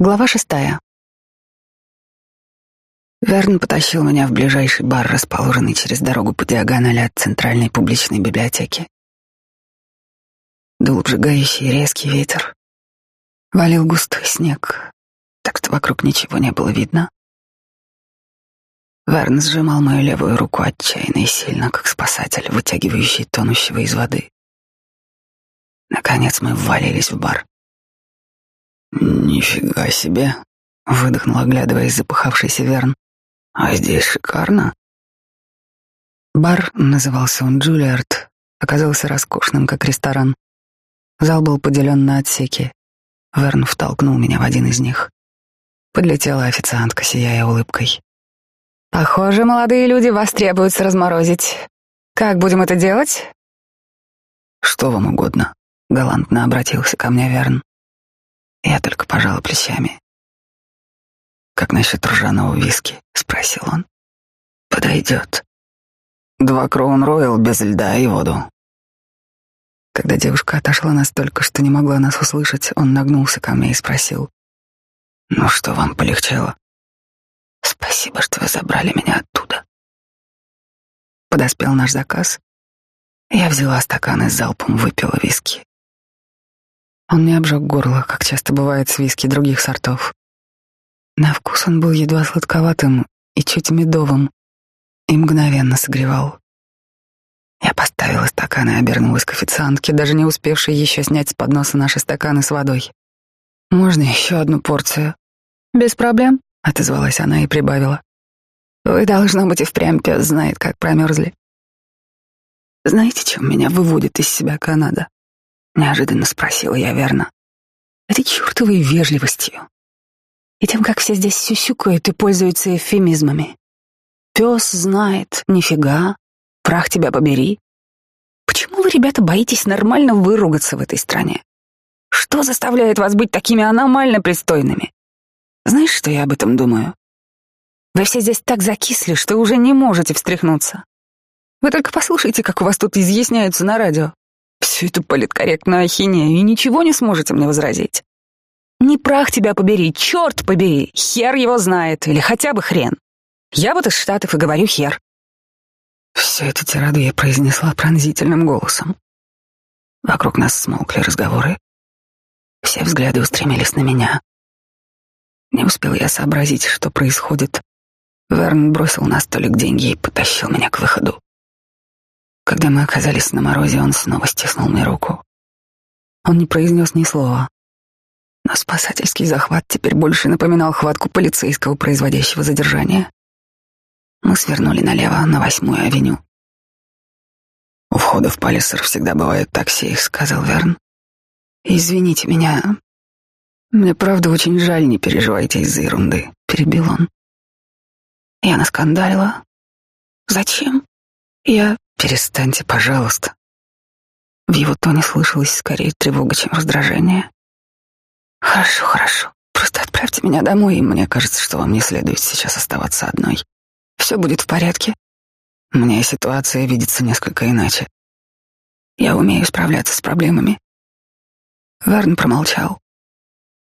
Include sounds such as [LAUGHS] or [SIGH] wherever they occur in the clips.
Глава шестая. Верн потащил меня в ближайший бар, расположенный через дорогу по диагонали от центральной публичной библиотеки. Дул обжигающий резкий ветер. Валил густой снег, так что вокруг ничего не было видно. Верн сжимал мою левую руку отчаянно и сильно, как спасатель, вытягивающий тонущего из воды. Наконец мы ввалились в бар. «Нифига себе!» — выдохнул, оглядываясь запыхавшийся Верн. «А здесь шикарно!» Бар, назывался он Джулиард, оказался роскошным, как ресторан. Зал был поделен на отсеки. Верн втолкнул меня в один из них. Подлетела официантка, сияя улыбкой. «Похоже, молодые люди вас требуется разморозить. Как будем это делать?» «Что вам угодно», — галантно обратился ко мне Верн. Я только пожал плечами. «Как насчет ржаного виски?» — спросил он. «Подойдет. Два Кроун Роял без льда и воду». Когда девушка отошла настолько, что не могла нас услышать, он нагнулся ко мне и спросил. «Ну что, вам полегчало?» «Спасибо, что вы забрали меня оттуда». Подоспел наш заказ. Я взяла стакан и залпом выпила виски. Он не обжег горло, как часто бывает с виски других сортов. На вкус он был едва сладковатым и чуть медовым, и мгновенно согревал. Я поставила стакан и обернулась к официантке, даже не успевшей еще снять с подноса наши стаканы с водой. «Можно еще одну порцию?» «Без проблем», — отозвалась она и прибавила. «Вы, должно быть, и впрямь пес знает, как промерзли». «Знаете, чем меня выводит из себя Канада?» Неожиданно спросила я верно. Этой чертовой вежливостью. И тем, как все здесь сюсюкают и пользуются эвфемизмами. Пес знает, нифига, прах тебя побери. Почему вы, ребята, боитесь нормально выругаться в этой стране? Что заставляет вас быть такими аномально пристойными? Знаешь, что я об этом думаю? Вы все здесь так закисли, что уже не можете встряхнуться. Вы только послушайте, как у вас тут изъясняются на радио. Всю эту политкорректную ахинею, и ничего не сможете мне возразить. Не прах тебя побери, черт побери, хер его знает, или хотя бы хрен. Я вот из Штатов и говорю хер. Всю эту тираду я произнесла пронзительным голосом. Вокруг нас смолкли разговоры. Все взгляды устремились на меня. Не успел я сообразить, что происходит. Верн бросил на столик деньги и потащил меня к выходу. Когда мы оказались на морозе, он снова стиснул мне руку. Он не произнес ни слова. Но спасательский захват теперь больше напоминал хватку полицейского, производящего задержание. Мы свернули налево, на восьмую авеню. «У входа в Палисер всегда бывает такси», — сказал Верн. «Извините меня. Мне правда очень жаль, не переживайте из-за ерунды», — перебил он. Я наскандалила. «Зачем? Я «Перестаньте, пожалуйста». В его тоне слышалось скорее тревога, чем раздражение. «Хорошо, хорошо. Просто отправьте меня домой, и мне кажется, что вам не следует сейчас оставаться одной. Все будет в порядке. Мне ситуация видится несколько иначе. Я умею справляться с проблемами». Верн промолчал.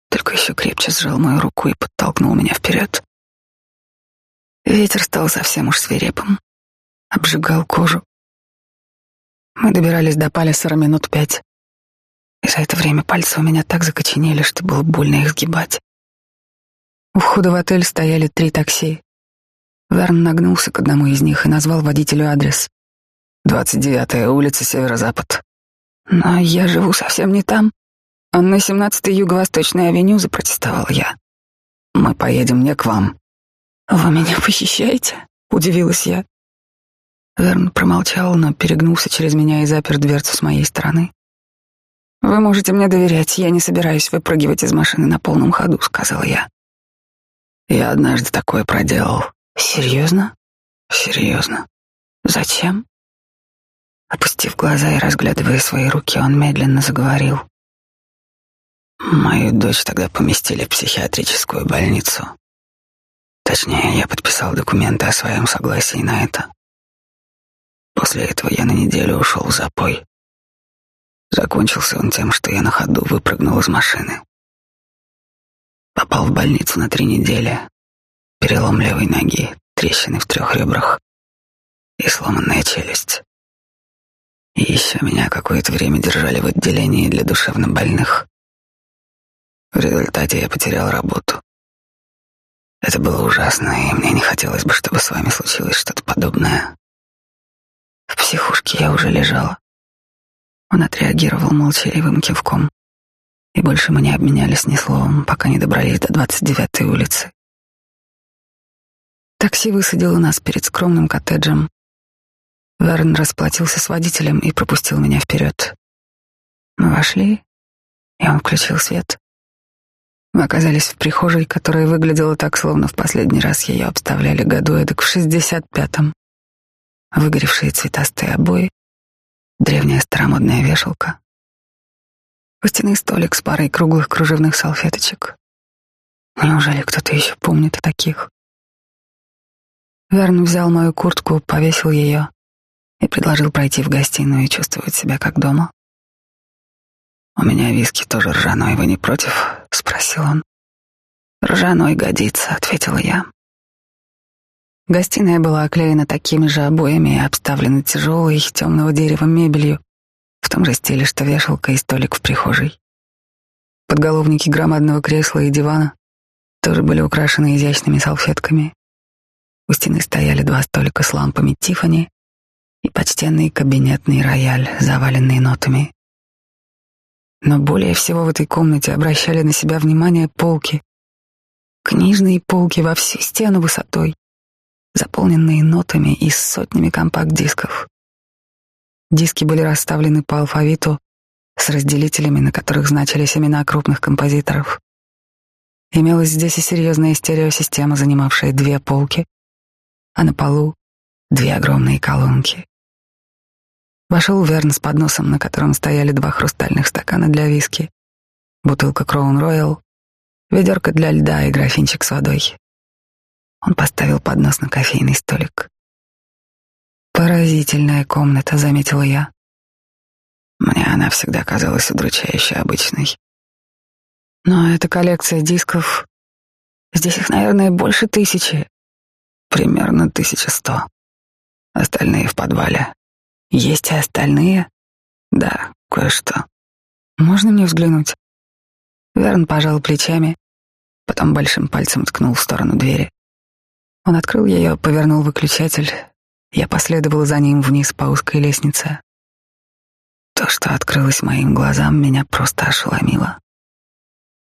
Только еще крепче сжал мою руку и подтолкнул меня вперед. Ветер стал совсем уж свирепым, обжигал кожу. Мы добирались до Палисера минут пять. И за это время пальцы у меня так закоченели, что было больно их сгибать. У входа в отель стояли три такси. Верн нагнулся к одному из них и назвал водителю адрес. «Двадцать девятая улица, северо-запад». «Но я живу совсем не там. А на семнадцатой юго-восточной авеню запротестовал я. Мы поедем не к вам». «Вы меня похищаете?» — удивилась я. Верн промолчал, но перегнулся через меня и запер дверцу с моей стороны. «Вы можете мне доверять, я не собираюсь выпрыгивать из машины на полном ходу», — сказал я. «Я однажды такое проделал». «Серьезно?» «Серьезно». «Зачем?» Опустив глаза и разглядывая свои руки, он медленно заговорил. Мою дочь тогда поместили в психиатрическую больницу. Точнее, я подписал документы о своем согласии на это. После этого я на неделю ушел в запой. Закончился он тем, что я на ходу выпрыгнул из машины. Попал в больницу на три недели. Перелом левой ноги, трещины в трех ребрах и сломанная челюсть. И еще меня какое-то время держали в отделении для душевнобольных. В результате я потерял работу. Это было ужасно, и мне не хотелось бы, чтобы с вами случилось что-то подобное. В психушке я уже лежала. Он отреагировал молчаливым кивком, и больше мы не обменялись ни словом, пока не добрались до 29-й улицы. Такси высадило нас перед скромным коттеджем. Верн расплатился с водителем и пропустил меня вперед. Мы вошли, и он включил свет. Мы оказались в прихожей, которая выглядела так, словно в последний раз ее обставляли году эдак в шестьдесят пятом. Выгоревшие цветастые обои, древняя старомодная вешалка, костяный столик с парой круглых кружевных салфеточек. Неужели кто-то еще помнит о таких? Верн взял мою куртку, повесил ее и предложил пройти в гостиную и чувствовать себя как дома. «У меня виски тоже ржаной, вы не против?» — спросил он. «Ржаной годится», — ответила я. Гостиная была оклеена такими же обоями и обставлена тяжелой темного дерева мебелью, в том же стиле, что вешалка и столик в прихожей. Подголовники громадного кресла и дивана тоже были украшены изящными салфетками. У стены стояли два столика с лампами Тиффани и почтенный кабинетный рояль, заваленный нотами. Но более всего в этой комнате обращали на себя внимание полки. Книжные полки во всю стену высотой, заполненные нотами и сотнями компакт-дисков. Диски были расставлены по алфавиту с разделителями, на которых значились имена крупных композиторов. Имелась здесь и серьезная стереосистема, занимавшая две полки, а на полу две огромные колонки. Вошел Верн с подносом, на котором стояли два хрустальных стакана для виски, бутылка Кроун Роял, ведерко для льда и графинчик с водой. Он поставил поднос на кофейный столик. «Поразительная комната», — заметила я. Мне она всегда казалась удручающе обычной. Но эта коллекция дисков... Здесь их, наверное, больше тысячи. Примерно тысяча сто. Остальные в подвале. Есть и остальные? Да, кое-что. Можно мне взглянуть? Верн пожал плечами, потом большим пальцем ткнул в сторону двери. Он открыл ее, повернул выключатель. Я последовал за ним вниз по узкой лестнице. То, что открылось моим глазам, меня просто ошеломило.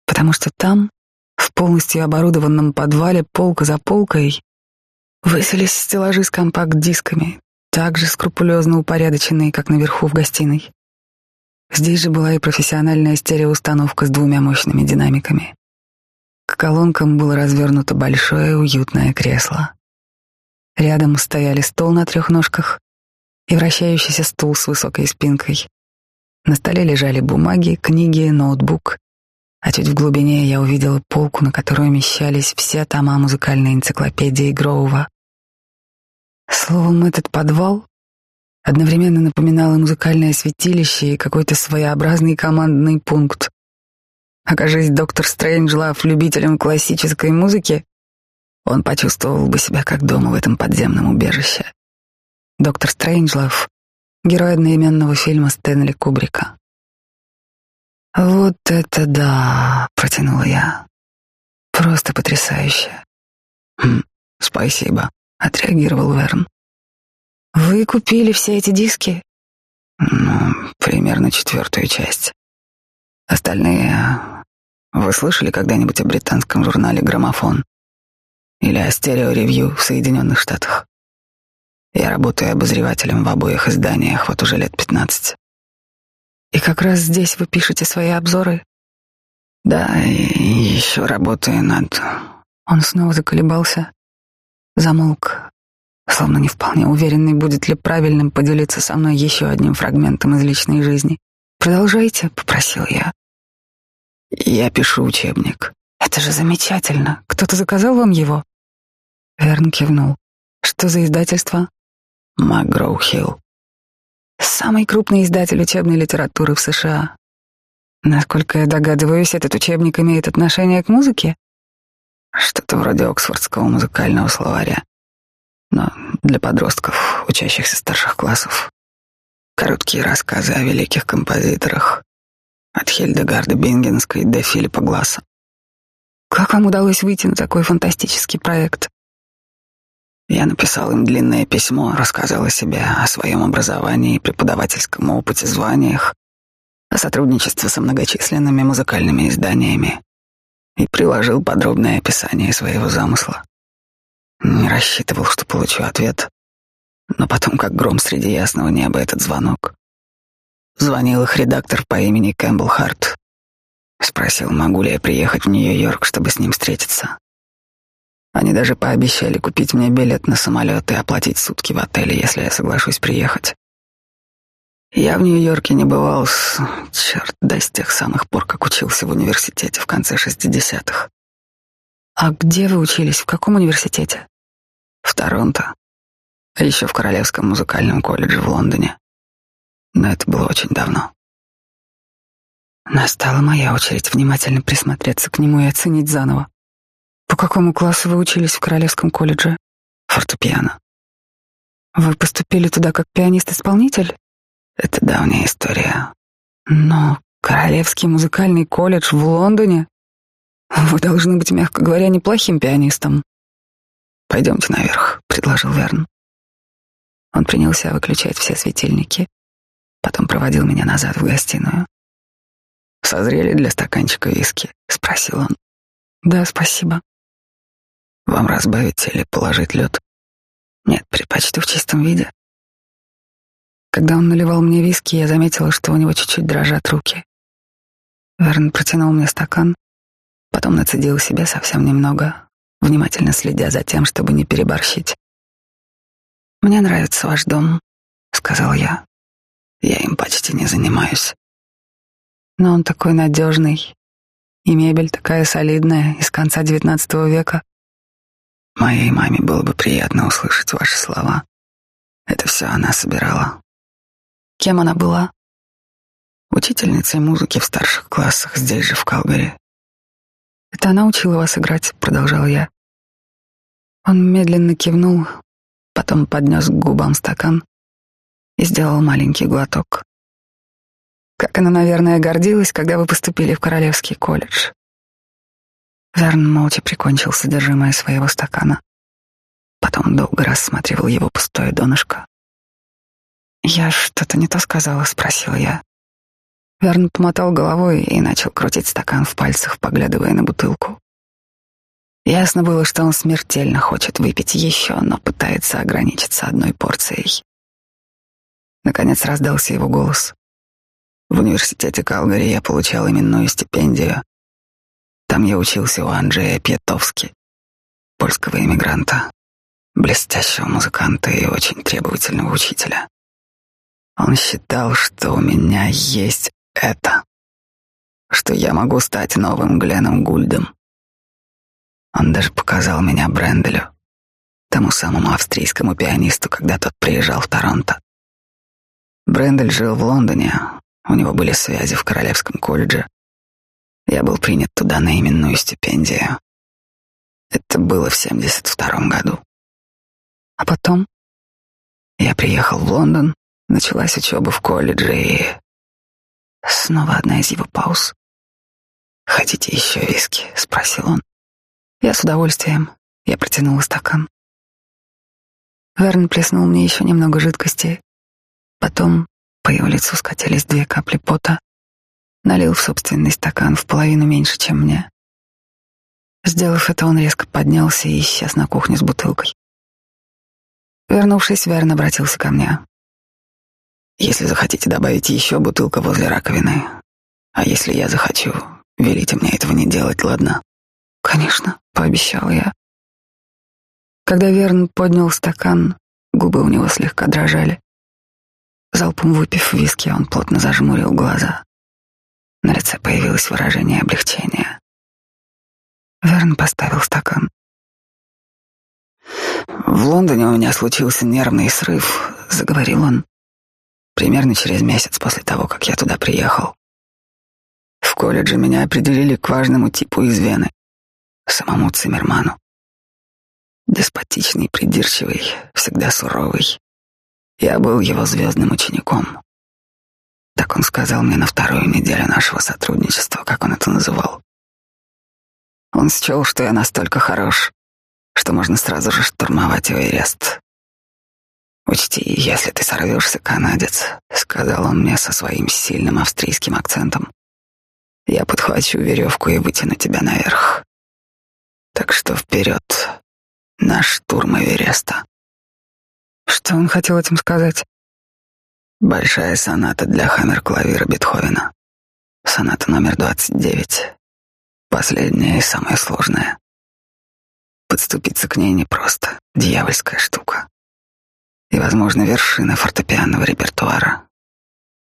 Потому что там, в полностью оборудованном подвале, полка за полкой, высились стеллажи с компакт-дисками, так же скрупулезно упорядоченные, как наверху в гостиной. Здесь же была и профессиональная стереоустановка с двумя мощными динамиками. К колонкам было развернуто большое уютное кресло. Рядом стояли стол на трех ножках и вращающийся стул с высокой спинкой. На столе лежали бумаги, книги, ноутбук, а чуть в глубине я увидела полку, на которой умещались все тома музыкальной энциклопедии Гроува. Словом, этот подвал одновременно напоминал и музыкальное святилище, и какой-то своеобразный командный пункт. Окажись доктор Стрэнджлав любителем классической музыки, он почувствовал бы себя как дома в этом подземном убежище. Доктор Стрэнджлав — герой одноименного фильма Стэнли Кубрика. «Вот это да!» — протянула я. «Просто потрясающе!» «Хм, спасибо!» отреагировал Верн. Вы купили все эти диски? Ну, примерно четвертую часть. Остальные... Вы слышали когда-нибудь о британском журнале «Граммофон»? Или о стереоревью в Соединенных Штатах? Я работаю обозревателем в обоих изданиях вот уже лет пятнадцать. И как раз здесь вы пишете свои обзоры? Да, и еще работаю над... Он снова заколебался, Замолк, словно не вполне уверенный, будет ли правильным поделиться со мной еще одним фрагментом из личной жизни. «Продолжайте», — попросил я. «Я пишу учебник». «Это же замечательно. Кто-то заказал вам его?» Эрн кивнул. «Что за издательство?» «Макгроу Хилл». «Самый крупный издатель учебной литературы в США». Насколько я догадываюсь, этот учебник имеет отношение к музыке? Что-то вроде Оксфордского музыкального словаря. Но для подростков, учащихся старших классов. Короткие рассказы о великих композиторах. От Хильдегарда Бингенской до Филиппа Гласса. Как вам удалось выйти на такой фантастический проект? Я написал им длинное письмо, рассказал о себе, о своем образовании, преподавательском опыте, званиях, о сотрудничестве со многочисленными музыкальными изданиями и приложил подробное описание своего замысла. Не рассчитывал, что получу ответ, но потом, как гром среди ясного неба, этот звонок. Звонил их редактор по имени Кэмпбелл Харт. Спросил, могу ли я приехать в Нью-Йорк, чтобы с ним встретиться. Они даже пообещали купить мне билет на самолет и оплатить сутки в отеле, если я соглашусь приехать. Я в Нью-Йорке не бывал с... Черт, да с тех самых пор, как учился в университете в конце шестидесятых. А где вы учились? В каком университете? В Торонто. А еще в Королевском музыкальном колледже в Лондоне. Но это было очень давно. Настала моя очередь внимательно присмотреться к нему и оценить заново. По какому классу вы учились в Королевском колледже? Фортепиано. Вы поступили туда как пианист-исполнитель? Это давняя история. Но Королевский музыкальный колледж в Лондоне? Вы должны быть, мягко говоря, неплохим пианистом. Пойдемте наверх, предложил Верн. Он принялся выключать все светильники, потом проводил меня назад в гостиную. «Созрели для стаканчика виски?» — спросил он. «Да, спасибо». Вам разбавить или положить лед? Нет, предпочту в чистом виде. Когда он наливал мне виски, я заметила, что у него чуть-чуть дрожат руки. Верн протянул мне стакан, потом нацедил себе совсем немного, внимательно следя за тем, чтобы не переборщить. «Мне нравится ваш дом», — сказал я. «Я им почти не занимаюсь». «Но он такой надежный, и мебель такая солидная, из конца девятнадцатого века. Моей маме было бы приятно услышать ваши слова. Это все она собирала. Кем она была? Учительницей музыки в старших классах здесь же, в Калгари. Это она учила вас играть, продолжал я. Он медленно кивнул, потом поднес к губам стакан и сделал маленький глоток. Как она, наверное, гордилась, когда вы поступили в Королевский колледж. Верн молча прикончил содержимое своего стакана. Потом долго рассматривал его пустое донышко. «Я что-то не то сказала?» — спросил я. Верн помотал головой и начал крутить стакан в пальцах, поглядывая на бутылку. Ясно было, что он смертельно хочет выпить еще, но пытается ограничиться одной порцией. Наконец раздался его голос. В университете Калгари я получал именную стипендию, там я учился у Анджея Пьетовски, польского иммигранта, блестящего музыканта и очень требовательного учителя. Он считал, что у меня есть это, что я могу стать новым Гленом Гульдом. Он даже показал меня Бренделю, тому самому австрийскому пианисту, когда тот приезжал в Торонто. Брендель жил в Лондоне, у него были связи в Королевском колледже, я был принят туда на именную стипендию. Это было в 72 году. А потом я приехал в Лондон, началась учеба в колледже и... Снова одна из его пауз. «Хотите еще виски?» — спросил он. Я с удовольствием. Я протянула стакан. Верн плеснул мне еще немного жидкости. Потом по его лицу скатились две капли пота налил в собственный стакан в половину меньше, чем мне. Сделав это, он резко поднялся и исчез на кухне с бутылкой. Вернувшись, Верн обратился ко мне. «Если захотите добавить еще бутылка возле раковины, а если я захочу, велите мне этого не делать, ладно?» «Конечно», — пообещал я. Когда Верн поднял стакан, губы у него слегка дрожали. Залпом выпив виски, он плотно зажмурил глаза. На лице появилось выражение облегчения. Верн поставил стакан. «В Лондоне у меня случился нервный срыв», — заговорил он. «Примерно через месяц после того, как я туда приехал. В колледже меня определили к важному типу из Вены, самому Циммерману. Деспотичный, придирчивый, всегда суровый. Я был его звездным учеником. Так он сказал мне на вторую неделю нашего сотрудничества, как он это называл. Он счел, что я настолько хорош, что можно сразу же штурмовать его арест. «Учти, если ты сорвешься, канадец», — сказал он мне со своим сильным австрийским акцентом, «я подхвачу веревку и вытяну тебя наверх. Так что вперед, наш штурм Эвереста». Что он хотел этим сказать? Большая соната для хаммер-клавира Бетховена. Соната номер 29. Последняя и самая сложная. Подступиться к ней непросто. Дьявольская штука. И, возможно, вершина фортепианного репертуара.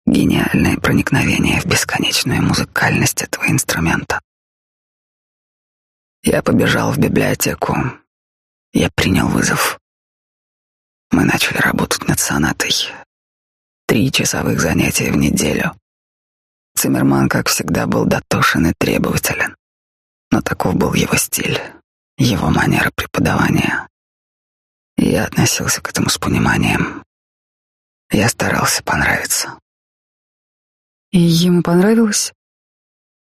Гениальное проникновение в бесконечную музыкальность этого инструмента. Я побежал в библиотеку. Я принял вызов. Мы начали работать над сонатой, Три часовых занятия в неделю. Циммерман, как всегда, был дотошен и требователен. Но таков был его стиль, его манера преподавания. И я относился к этому с пониманием. Я старался понравиться. И ему понравилось?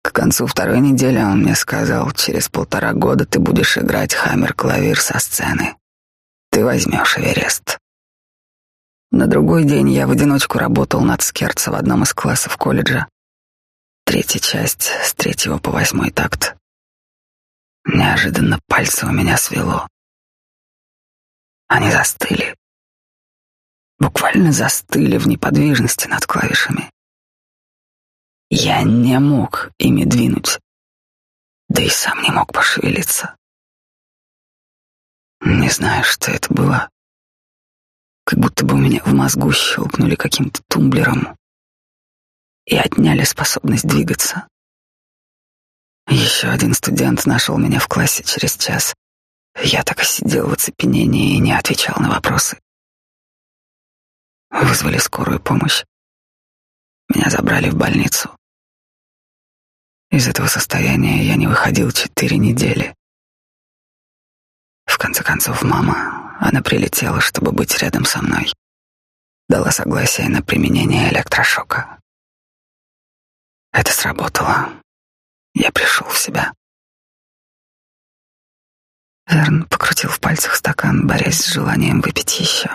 К концу второй недели он мне сказал, через полтора года ты будешь играть хаммер-клавир со сцены. Ты возьмешь Эверест. На другой день я в одиночку работал над скерцо в одном из классов колледжа. Третья часть, с третьего по восьмой такт. Неожиданно пальцы у меня свело. Они застыли. Буквально застыли в неподвижности над клавишами. Я не мог ими двинуть, да и сам не мог пошевелиться. Не знаю, что это было как будто бы у меня в мозгу щелкнули каким-то тумблером и отняли способность двигаться. Еще один студент нашел меня в классе через час. Я так и сидел в оцепенении и не отвечал на вопросы. Вызвали скорую помощь. Меня забрали в больницу. Из этого состояния я не выходил четыре недели. В конце концов, мама, она прилетела, чтобы быть рядом со мной. Дала согласие на применение электрошока. Это сработало. Я пришел в себя. Верн покрутил в пальцах стакан, борясь с желанием выпить еще.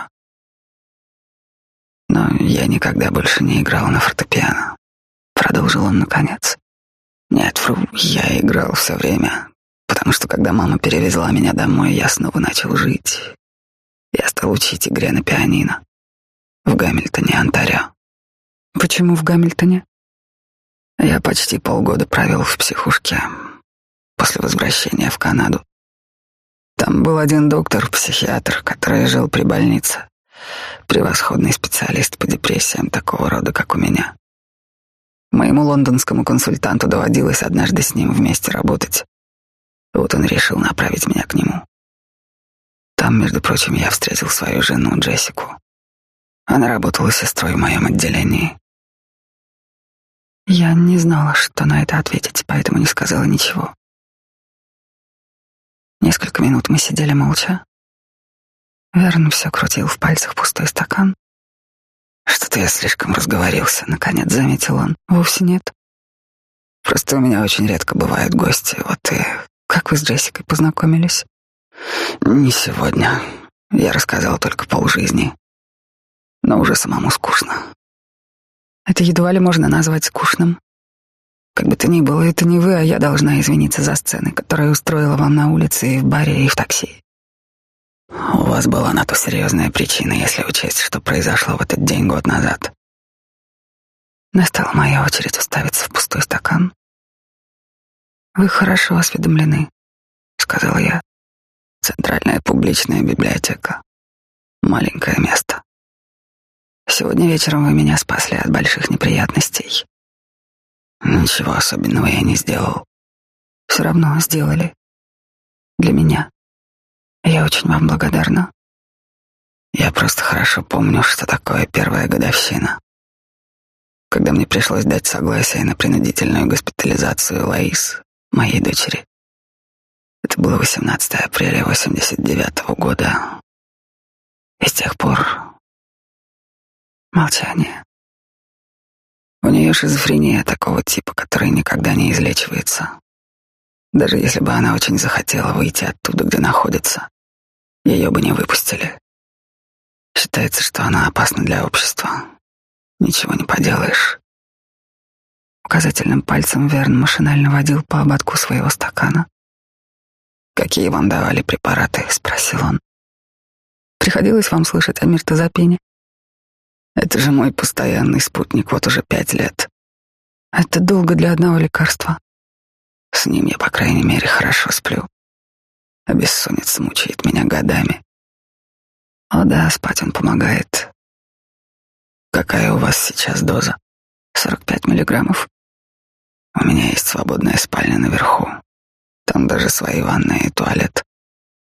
Но я никогда больше не играл на фортепиано. Продолжил он наконец. Нет, Фру, я играл все время, потому что когда мама перевезла меня домой, я снова начал жить. Я стал учить игре на пианино в Гамильтоне, Онтарио. Почему в Гамильтоне? Я почти полгода провел в психушке после возвращения в Канаду. Там был один доктор, психиатр, который жил при больнице. Превосходный специалист по депрессиям такого рода, как у меня. Моему лондонскому консультанту доводилось однажды с ним вместе работать. Вот он решил направить меня к нему. Там, между прочим, я встретил свою жену Джессику. Она работала сестрой в моем отделении. Я не знала, что на это ответить, поэтому не сказала ничего. Несколько минут мы сидели молча. Верн все крутил в пальцах пустой стакан. Что-то я слишком разговорился, наконец заметил он. Вовсе нет. Просто у меня очень редко бывают гости, вот и как вы с Джессикой познакомились? Не сегодня. Я рассказал только полжизни. Но уже самому скучно. Это едва ли можно назвать скучным. Как бы то ни было, это не вы, а я должна извиниться за сцены, которые устроила вам на улице и в баре, и в такси. У вас была на то серьезная причина, если учесть, что произошло в этот день год назад. Настала моя очередь уставиться в пустой стакан, вы хорошо осведомлены, сказал я. Центральная публичная библиотека. Маленькое место. Сегодня вечером вы меня спасли от больших неприятностей. Ничего особенного я не сделал. Все равно сделали. Для меня. Я очень вам благодарна. Я просто хорошо помню, что такое первая годовщина. когда мне пришлось дать согласие на принудительную госпитализацию Лаис, моей дочери. Это было 18 апреля 89 -го года. И с тех пор молчание. У нее шизофрения такого типа, который никогда не излечивается. Даже если бы она очень захотела выйти оттуда, где находится, ее бы не выпустили. Считается, что она опасна для общества. Ничего не поделаешь. Указательным пальцем Верн машинально водил по ободку своего стакана. «Какие вам давали препараты?» — спросил он. «Приходилось вам слышать о миртозапине?» «Это же мой постоянный спутник вот уже пять лет. Это долго для одного лекарства. С ним я, по крайней мере, хорошо сплю. А бессонница мучает меня годами. О да, спать он помогает. Какая у вас сейчас доза? 45 миллиграммов. У меня есть свободная спальня наверху. Там даже свои ванная и туалет.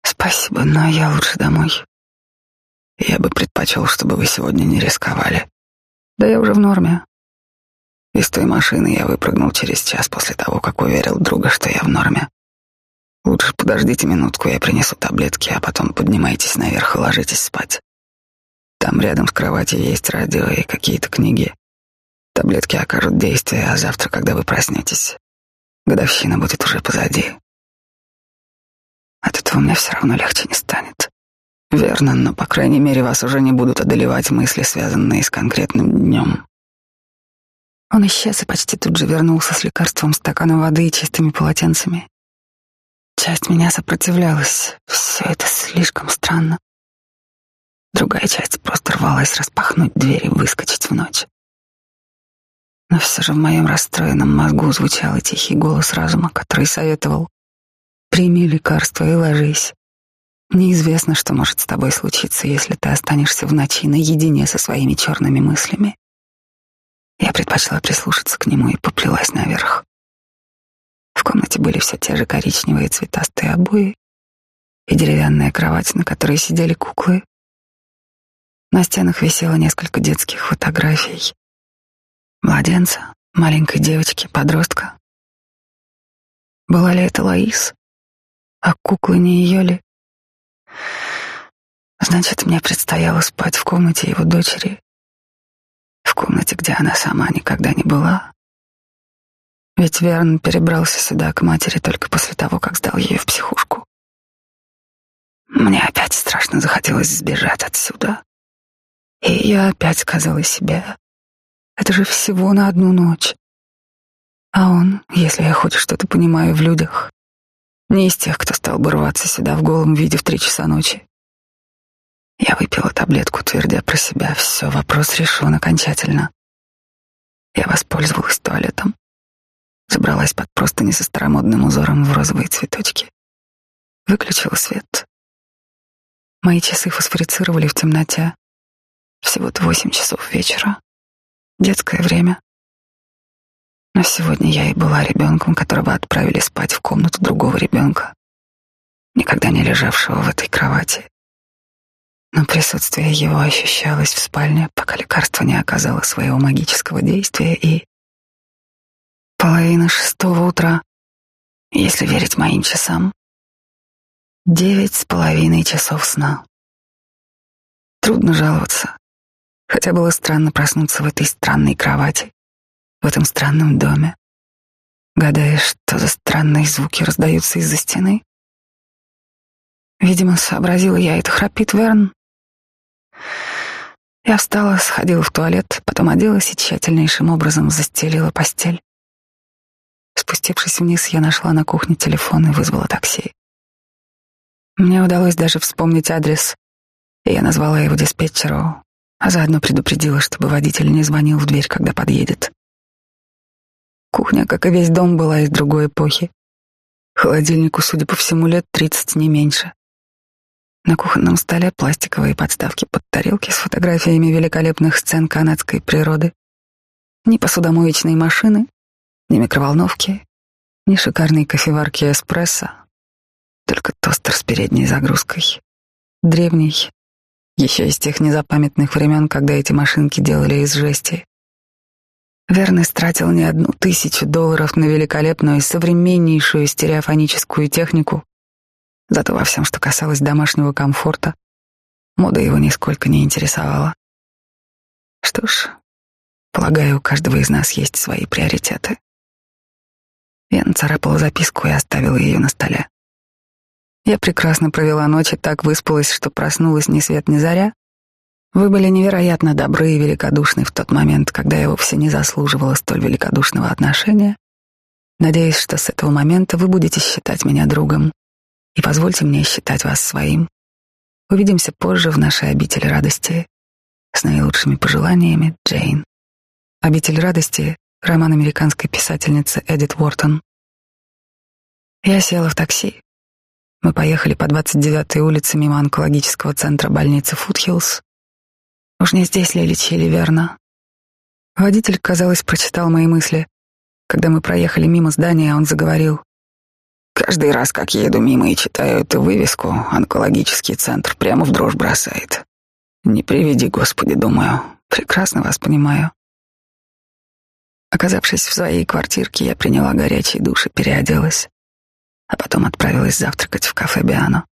Спасибо, но я лучше домой. Я бы предпочел, чтобы вы сегодня не рисковали. Да я уже в норме. Из той машины я выпрыгнул через час после того, как уверил друга, что я в норме. Лучше подождите минутку, я принесу таблетки, а потом поднимайтесь наверх и ложитесь спать. Там рядом с кроватью есть радио и какие-то книги. Таблетки окажут действие, а завтра, когда вы проснетесь, годовщина будет уже позади. От этого мне все равно легче не станет. Верно, но, по крайней мере, вас уже не будут одолевать мысли, связанные с конкретным днем. Он исчез и почти тут же вернулся с лекарством, стаканом воды и чистыми полотенцами. Часть меня сопротивлялась. Все это слишком странно. Другая часть просто рвалась распахнуть дверь и выскочить в ночь. Но все же в моем расстроенном мозгу звучал тихий голос разума, который советовал «Прими лекарство и ложись. Неизвестно, что может с тобой случиться, если ты останешься в ночи наедине со своими черными мыслями. Я предпочла прислушаться к нему и поплелась наверх. В комнате были все те же коричневые цветастые обои и деревянная кровать, на которой сидели куклы. На стенах висело несколько детских фотографий. Младенца, маленькой девочки, подростка. Была ли это Лаис? А куклы не ее ли? Значит, мне предстояло спать в комнате его дочери, в комнате, где она сама никогда не была. Ведь Верн перебрался сюда к матери только после того, как сдал ее в психушку. Мне опять страшно захотелось сбежать отсюда. И я опять сказала себе, это же всего на одну ночь. А он, если я хоть что-то понимаю в людях, не из тех, кто стал бы рваться сюда в голом виде в три часа ночи. Я выпила таблетку, твердя про себя. Все, вопрос решен окончательно. Я воспользовалась туалетом. Забралась под простыни со старомодным узором в розовые цветочки. Выключила свет. Мои часы фосфорицировали в темноте. Всего-то восемь часов вечера. Детское время. Но сегодня я и была ребенком, которого отправили спать в комнату другого ребенка, никогда не лежавшего в этой кровати но присутствие его ощущалось в спальне, пока лекарство не оказало своего магического действия, и половина шестого утра, если верить моим часам, девять с половиной часов сна. Трудно жаловаться, хотя было странно проснуться в этой странной кровати, в этом странном доме, гадая, что за странные звуки раздаются из-за стены. Видимо, сообразила я, это храпит Верн, я встала, сходила в туалет, потом оделась и тщательнейшим образом застелила постель. Спустившись вниз, я нашла на кухне телефон и вызвала такси. Мне удалось даже вспомнить адрес, и я назвала его диспетчеру, а заодно предупредила, чтобы водитель не звонил в дверь, когда подъедет. Кухня, как и весь дом, была из другой эпохи. Холодильнику, судя по всему, лет тридцать, не меньше. На кухонном столе пластиковые подставки под тарелки с фотографиями великолепных сцен канадской природы. Ни посудомоечной машины, ни микроволновки, ни шикарной кофеварки эспрессо. Только тостер с передней загрузкой. Древний, еще из тех незапамятных времен, когда эти машинки делали из жести. Верн истратил не одну тысячу долларов на великолепную и современнейшую стереофоническую технику, зато во всем, что касалось домашнего комфорта, мода его нисколько не интересовала. Что ж, полагаю, у каждого из нас есть свои приоритеты. Я нацарапала записку и оставила ее на столе. Я прекрасно провела ночь и так выспалась, что проснулась ни свет ни заря, вы были невероятно добры и великодушны в тот момент, когда я вовсе не заслуживала столь великодушного отношения. Надеюсь, что с этого момента вы будете считать меня другом и позвольте мне считать вас своим. Увидимся позже в нашей обители радости. С наилучшими пожеланиями, Джейн. Обитель радости — роман американской писательницы Эдит Уортон. Я села в такси. Мы поехали по 29-й улице мимо онкологического центра больницы Фудхиллз. Уж не здесь ли лечили, верно? Водитель, казалось, прочитал мои мысли. Когда мы проехали мимо здания, он заговорил. Каждый раз, как еду мимо и читаю эту вывеску, онкологический центр прямо в дрожь бросает. Не приведи, Господи, думаю. Прекрасно вас понимаю. Оказавшись в своей квартирке, я приняла горячий душ и переоделась, а потом отправилась завтракать в кафе Биано.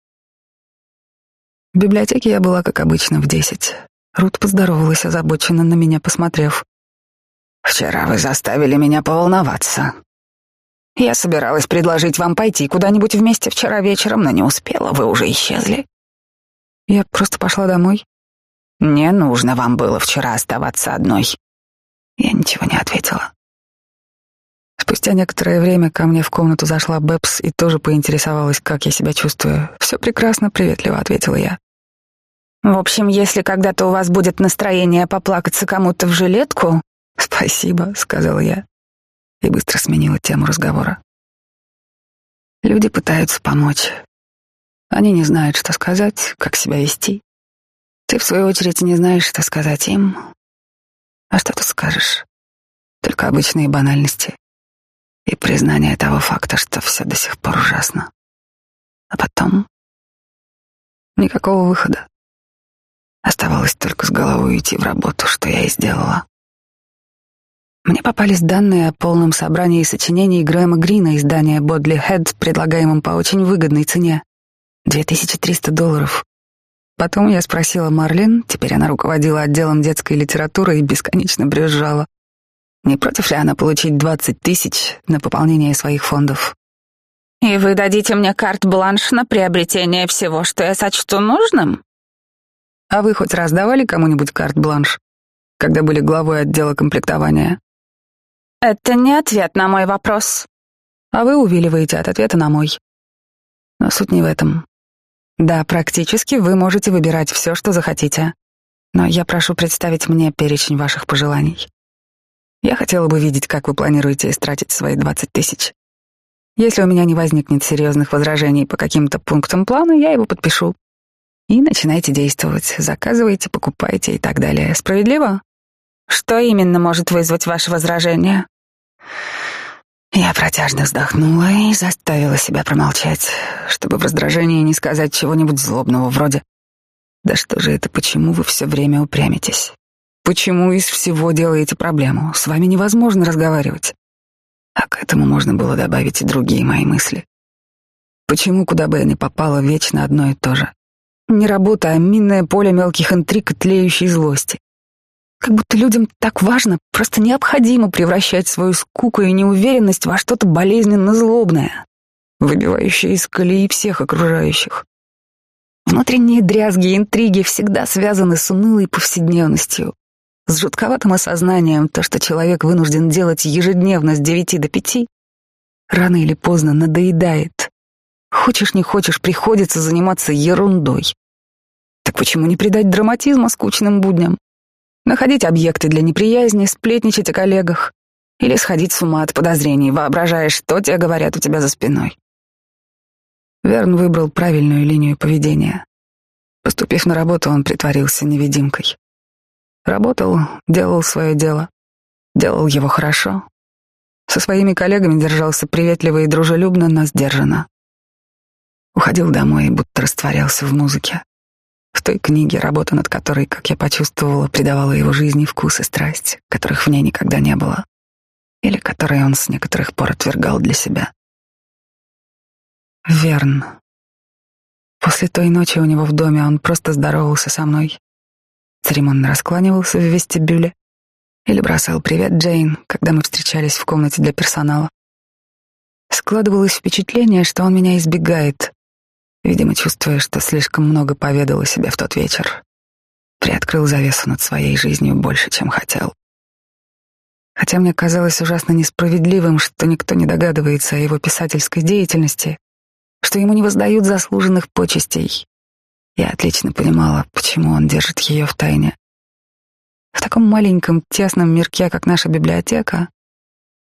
В библиотеке я была, как обычно, в десять. Рут поздоровалась, озабоченно на меня посмотрев. «Вчера вы заставили меня поволноваться. Я собиралась предложить вам пойти куда-нибудь вместе вчера вечером, но не успела, вы уже исчезли». «Я просто пошла домой». «Не нужно вам было вчера оставаться одной». Я ничего не ответила. Спустя некоторое время ко мне в комнату зашла Бэбс и тоже поинтересовалась, как я себя чувствую. «Все прекрасно», — приветливо ответила я. В общем, если когда-то у вас будет настроение поплакаться кому-то в жилетку... [LAUGHS] Спасибо, сказала я и быстро сменила тему разговора. Люди пытаются помочь. Они не знают, что сказать, как себя вести. Ты, в свою очередь, не знаешь, что сказать им. А что ты скажешь? Только обычные банальности и признание того факта, что все до сих пор ужасно. А потом никакого выхода. Оставалось только с головой идти в работу, что я и сделала. Мне попались данные о полном собрании сочинений Грэма Грина издания Бодли Head, предлагаемом по очень выгодной цене — 2300 долларов. Потом я спросила Марлин, теперь она руководила отделом детской литературы и бесконечно брюзжала, не против ли она получить 20 тысяч на пополнение своих фондов. «И вы дадите мне карт-бланш на приобретение всего, что я сочту нужным?» А вы хоть раз давали кому-нибудь карт-бланш, когда были главой отдела комплектования? Это не ответ на мой вопрос. А вы увиливаете от ответа на мой. Но суть не в этом. Да, практически вы можете выбирать все, что захотите. Но я прошу представить мне перечень ваших пожеланий. Я хотела бы видеть, как вы планируете истратить свои 20 тысяч. Если у меня не возникнет серьезных возражений по каким-то пунктам плана, я его подпишу. И начинайте действовать. Заказывайте, покупайте и так далее. Справедливо? Что именно может вызвать ваше возражение? Я протяжно вздохнула и заставила себя промолчать, чтобы в раздражении не сказать чего-нибудь злобного вроде «Да что же это, почему вы все время упрямитесь? Почему из всего делаете проблему? С вами невозможно разговаривать». А к этому можно было добавить и другие мои мысли. Почему, куда бы я ни попала, вечно одно и то же? Не работа, а минное поле мелких интриг и тлеющей злости. Как будто людям так важно, просто необходимо превращать свою скуку и неуверенность во что-то болезненно злобное, выбивающее из колеи всех окружающих. Внутренние дрязги и интриги всегда связаны с унылой повседневностью, с жутковатым осознанием, то, что человек вынужден делать ежедневно с девяти до пяти, рано или поздно надоедает, Хочешь не хочешь, приходится заниматься ерундой. Так почему не придать драматизма скучным будням? Находить объекты для неприязни, сплетничать о коллегах или сходить с ума от подозрений, воображая, что тебе говорят у тебя за спиной. Верн выбрал правильную линию поведения. Поступив на работу, он притворился невидимкой. Работал, делал свое дело, делал его хорошо. Со своими коллегами держался приветливо и дружелюбно, но сдержанно. Уходил домой, будто растворялся в музыке. В той книге, работа над которой, как я почувствовала, придавала его жизни вкус и страсть, которых в ней никогда не было, или которые он с некоторых пор отвергал для себя. Верн. После той ночи у него в доме он просто здоровался со мной, церемонно раскланивался в вестибюле или бросал «Привет, Джейн», когда мы встречались в комнате для персонала. Складывалось впечатление, что он меня избегает, видимо, чувствуя, что слишком много поведал о себе в тот вечер. Приоткрыл завесу над своей жизнью больше, чем хотел. Хотя мне казалось ужасно несправедливым, что никто не догадывается о его писательской деятельности, что ему не воздают заслуженных почестей. Я отлично понимала, почему он держит ее в тайне. В таком маленьком, тесном мирке, как наша библиотека,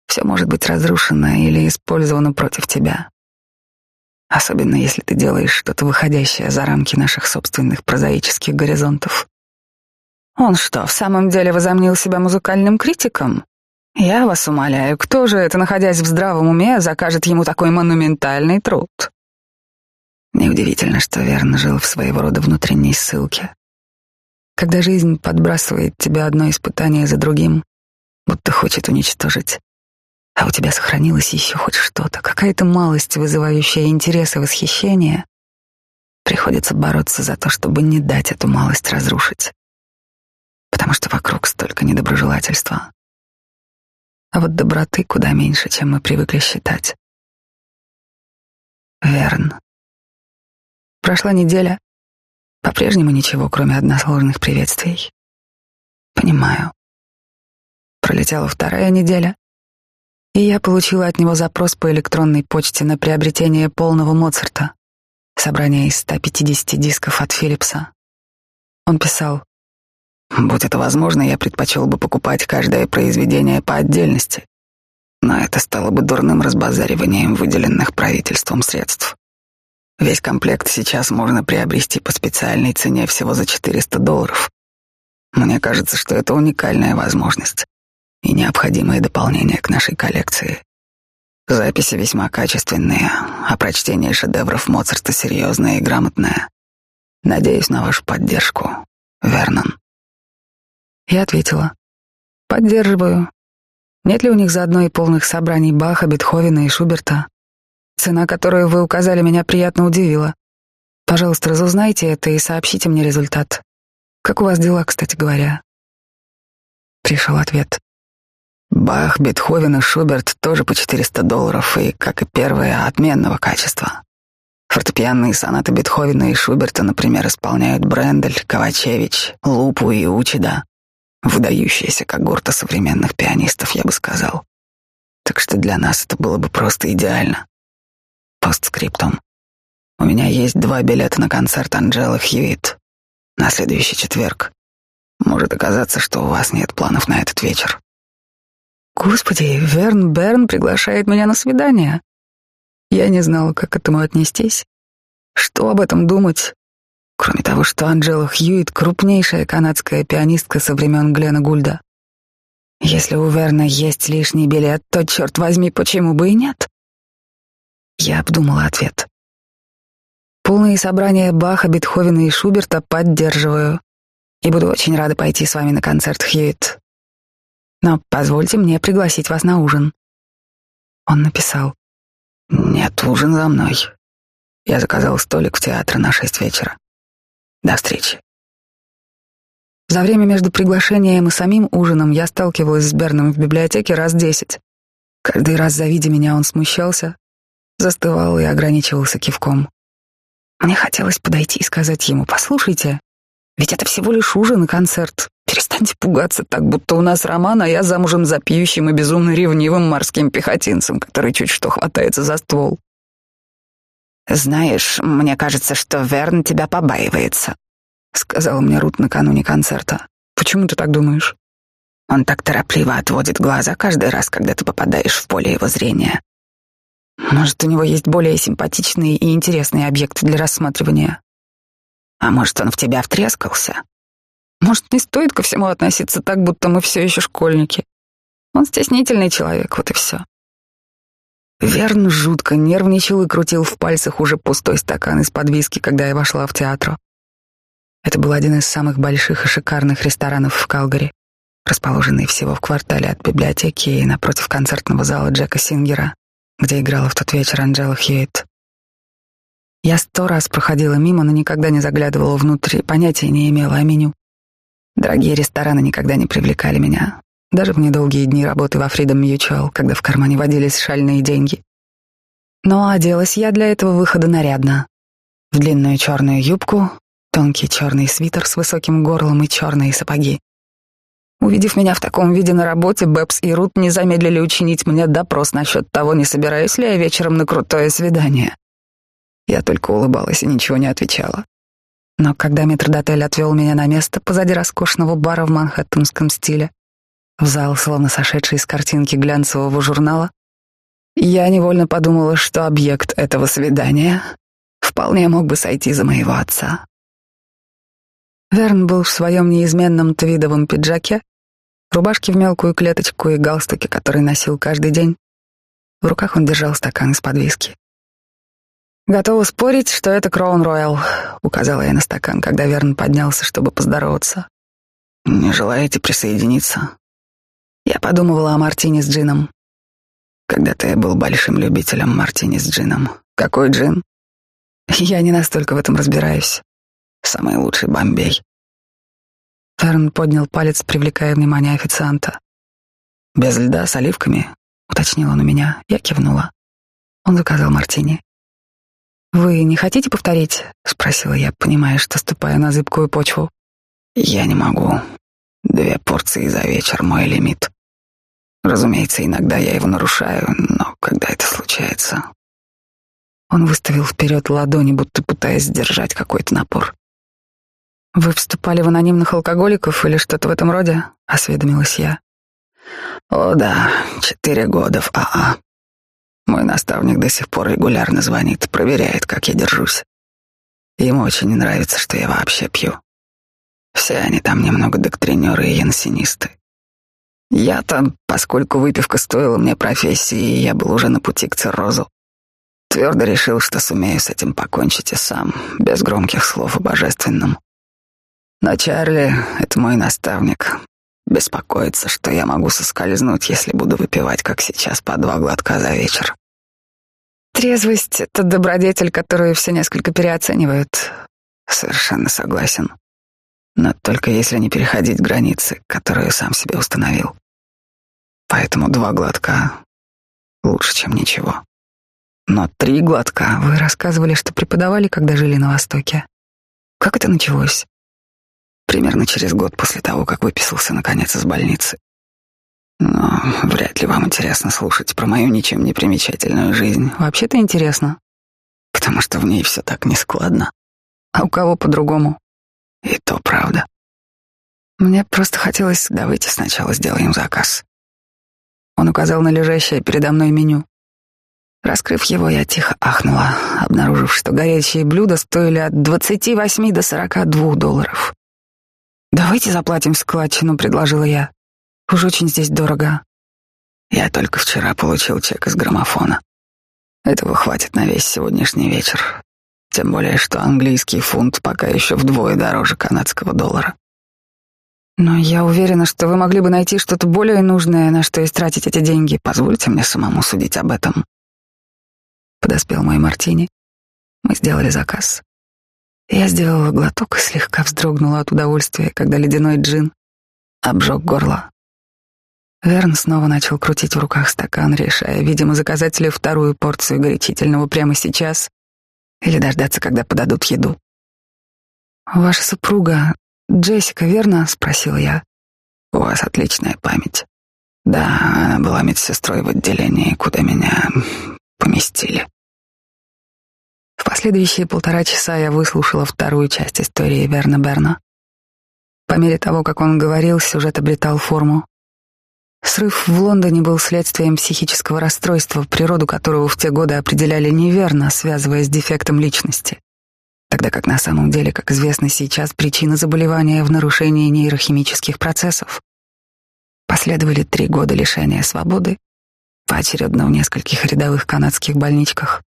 все может быть разрушено или использовано против тебя. Особенно если ты делаешь что-то выходящее за рамки наших собственных прозаических горизонтов. Он что, в самом деле возомнил себя музыкальным критиком? Я вас умоляю, кто же это, находясь в здравом уме, закажет ему такой монументальный труд? Неудивительно, что Верн жил в своего рода внутренней ссылке. Когда жизнь подбрасывает тебе одно испытание за другим, будто хочет уничтожить, а у тебя сохранилось еще хоть что-то, какая-то малость, вызывающая интерес и восхищение, приходится бороться за то, чтобы не дать эту малость разрушить. Потому что вокруг столько недоброжелательства. А вот доброты куда меньше, чем мы привыкли считать. Верн. Прошла неделя. По-прежнему ничего, кроме односложных приветствий. Понимаю. Пролетела вторая неделя и я получила от него запрос по электронной почте на приобретение полного Моцарта, собрание из 150 дисков от Филлипса. Он писал, «Будь это возможно, я предпочел бы покупать каждое произведение по отдельности, но это стало бы дурным разбазариванием выделенных правительством средств. Весь комплект сейчас можно приобрести по специальной цене всего за 400 долларов. Мне кажется, что это уникальная возможность и необходимые дополнения к нашей коллекции. Записи весьма качественные, а прочтение шедевров Моцарта серьезное и грамотное. Надеюсь на вашу поддержку, Вернон. Я ответила. Поддерживаю. Нет ли у них заодно и полных собраний Баха, Бетховена и Шуберта? Цена, которую вы указали, меня приятно удивила. Пожалуйста, разузнайте это и сообщите мне результат. Как у вас дела, кстати говоря? Пришел ответ. Бах, Бетховен и Шуберт тоже по 400 долларов и, как и первые, отменного качества. Фортепианные сонаты Бетховена и Шуберта, например, исполняют Брендель, Ковачевич, Лупу и Учида. Выдающаяся когорта современных пианистов, я бы сказал. Так что для нас это было бы просто идеально. Постскриптум. У меня есть два билета на концерт Анджелы Хьюитт на следующий четверг. Может оказаться, что у вас нет планов на этот вечер. Господи, Верн Берн приглашает меня на свидание. Я не знала, как к этому отнестись. Что об этом думать? Кроме того, что Анджела Хьюит — крупнейшая канадская пианистка со времен Глена Гульда. Если у Верна есть лишний билет, то, черт возьми, почему бы и нет? Я обдумала ответ. Полные собрания Баха, Бетховена и Шуберта поддерживаю. И буду очень рада пойти с вами на концерт Хьюит. Но позвольте мне пригласить вас на ужин. Он написал. Нет, ужин за мной. Я заказал столик в театре на шесть вечера. До встречи. За время между приглашением и самим ужином я сталкивалась с Берном в библиотеке раз десять. Каждый раз, завидя меня, он смущался, застывал и ограничивался кивком. Мне хотелось подойти и сказать ему, «Послушайте, ведь это всего лишь ужин и концерт. Перестаньте пугаться так, будто у нас роман, а я замужем за пьющим и безумно ревнивым морским пехотинцем, который чуть что хватается за ствол. «Знаешь, мне кажется, что Верн тебя побаивается», — сказал мне Рут накануне концерта. «Почему ты так думаешь?» Он так торопливо отводит глаза каждый раз, когда ты попадаешь в поле его зрения. Может, у него есть более симпатичные и интересные объекты для рассматривания. А может, он в тебя втрескался? Может, не стоит ко всему относиться так, будто мы все еще школьники. Он стеснительный человек, вот и все. Верн жутко нервничал и крутил в пальцах уже пустой стакан из-под виски, когда я вошла в театр. Это был один из самых больших и шикарных ресторанов в Калгари, расположенный всего в квартале от библиотеки и напротив концертного зала Джека Сингера, где играла в тот вечер Анджела Хьюитт. Я сто раз проходила мимо, но никогда не заглядывала внутрь и понятия не имела о меню. Дорогие рестораны никогда не привлекали меня, даже в недолгие дни работы во Freedom Mutual, когда в кармане водились шальные деньги. Но оделась я для этого выхода нарядно. В длинную черную юбку, тонкий черный свитер с высоким горлом и черные сапоги. Увидев меня в таком виде на работе, Бэбс и Рут не замедлили учинить мне допрос насчет того, не собираюсь ли я вечером на крутое свидание. Я только улыбалась и ничего не отвечала. Но когда метрдотель отвел меня на место позади роскошного бара в манхэттенском стиле, в зал, словно сошедший из картинки глянцевого журнала, я невольно подумала, что объект этого свидания вполне мог бы сойти за моего отца. Верн был в своем неизменном твидовом пиджаке, рубашке в мелкую клеточку и галстуке, который носил каждый день. В руках он держал стакан из-под виски. «Готова спорить, что это Кроун Роял», — указала я на стакан, когда Верн поднялся, чтобы поздороваться. «Не желаете присоединиться?» Я подумывала о мартине с джином. Когда-то я был большим любителем мартини с джином. Какой джин? Я не настолько в этом разбираюсь. Самый лучший Бомбей. Ферн поднял палец, привлекая внимание официанта. «Без льда, с оливками?» — уточнил он у меня. Я кивнула. Он заказал мартини. «Вы не хотите повторить?» — спросила я, понимая, что ступаю на зыбкую почву. «Я не могу. Две порции за вечер — мой лимит. Разумеется, иногда я его нарушаю, но когда это случается...» Он выставил вперед ладони, будто пытаясь сдержать какой-то напор. «Вы вступали в анонимных алкоголиков или что-то в этом роде?» — осведомилась я. «О да, четыре года в АА. Мой наставник до сих пор регулярно звонит, проверяет, как я держусь. Ему очень не нравится, что я вообще пью. Все они там немного доктринеры и янсинисты. Я там, поскольку выпивка стоила мне профессии, я был уже на пути к циррозу. Твердо решил, что сумею с этим покончить и сам, без громких слов о божественном. Но Чарли, это мой наставник, беспокоится, что я могу соскользнуть, если буду выпивать, как сейчас, по два глотка за вечер. Трезвость — это добродетель, которую все несколько переоценивают. Совершенно согласен. Но только если не переходить границы, которые сам себе установил. Поэтому два глотка лучше, чем ничего. Но три глотка вы рассказывали, что преподавали, когда жили на Востоке. Как это началось? Примерно через год после того, как выписался наконец из больницы. Но вряд ли вам интересно слушать про мою ничем не примечательную жизнь. Вообще-то интересно, потому что в ней все так нескладно. А у кого по-другому? И то правда. Мне просто хотелось, давайте сначала сделаем заказ. Он указал на лежащее передо мной меню. Раскрыв его, я тихо ахнула, обнаружив, что горячие блюда стоили от 28 до 42 долларов. «Давайте заплатим складчину», — предложила я. «Уж очень здесь дорого». Я только вчера получил чек из граммофона. Этого хватит на весь сегодняшний вечер. Тем более, что английский фунт пока еще вдвое дороже канадского доллара. Но я уверена, что вы могли бы найти что-то более нужное, на что истратить эти деньги. Позвольте мне самому судить об этом. Подоспел мой мартини. Мы сделали заказ. Я сделала глоток и слегка вздрогнула от удовольствия, когда ледяной джин обжег горло. Верн снова начал крутить в руках стакан, решая, видимо, заказать ли вторую порцию горячительного прямо сейчас или дождаться, когда подадут еду. «Ваша супруга Джессика, верно?» — спросил я. «У вас отличная память. Да, она была медсестрой в отделении, куда меня поместили». В последующие полтора часа я выслушала вторую часть истории Верна Берна. По мере того, как он говорил, сюжет обретал форму. Срыв в Лондоне был следствием психического расстройства, природу которого в те годы определяли неверно, связывая с дефектом личности. Тогда как на самом деле, как известно сейчас, причина заболевания в нарушении нейрохимических процессов. Последовали три года лишения свободы, поочередно в нескольких рядовых канадских больничках.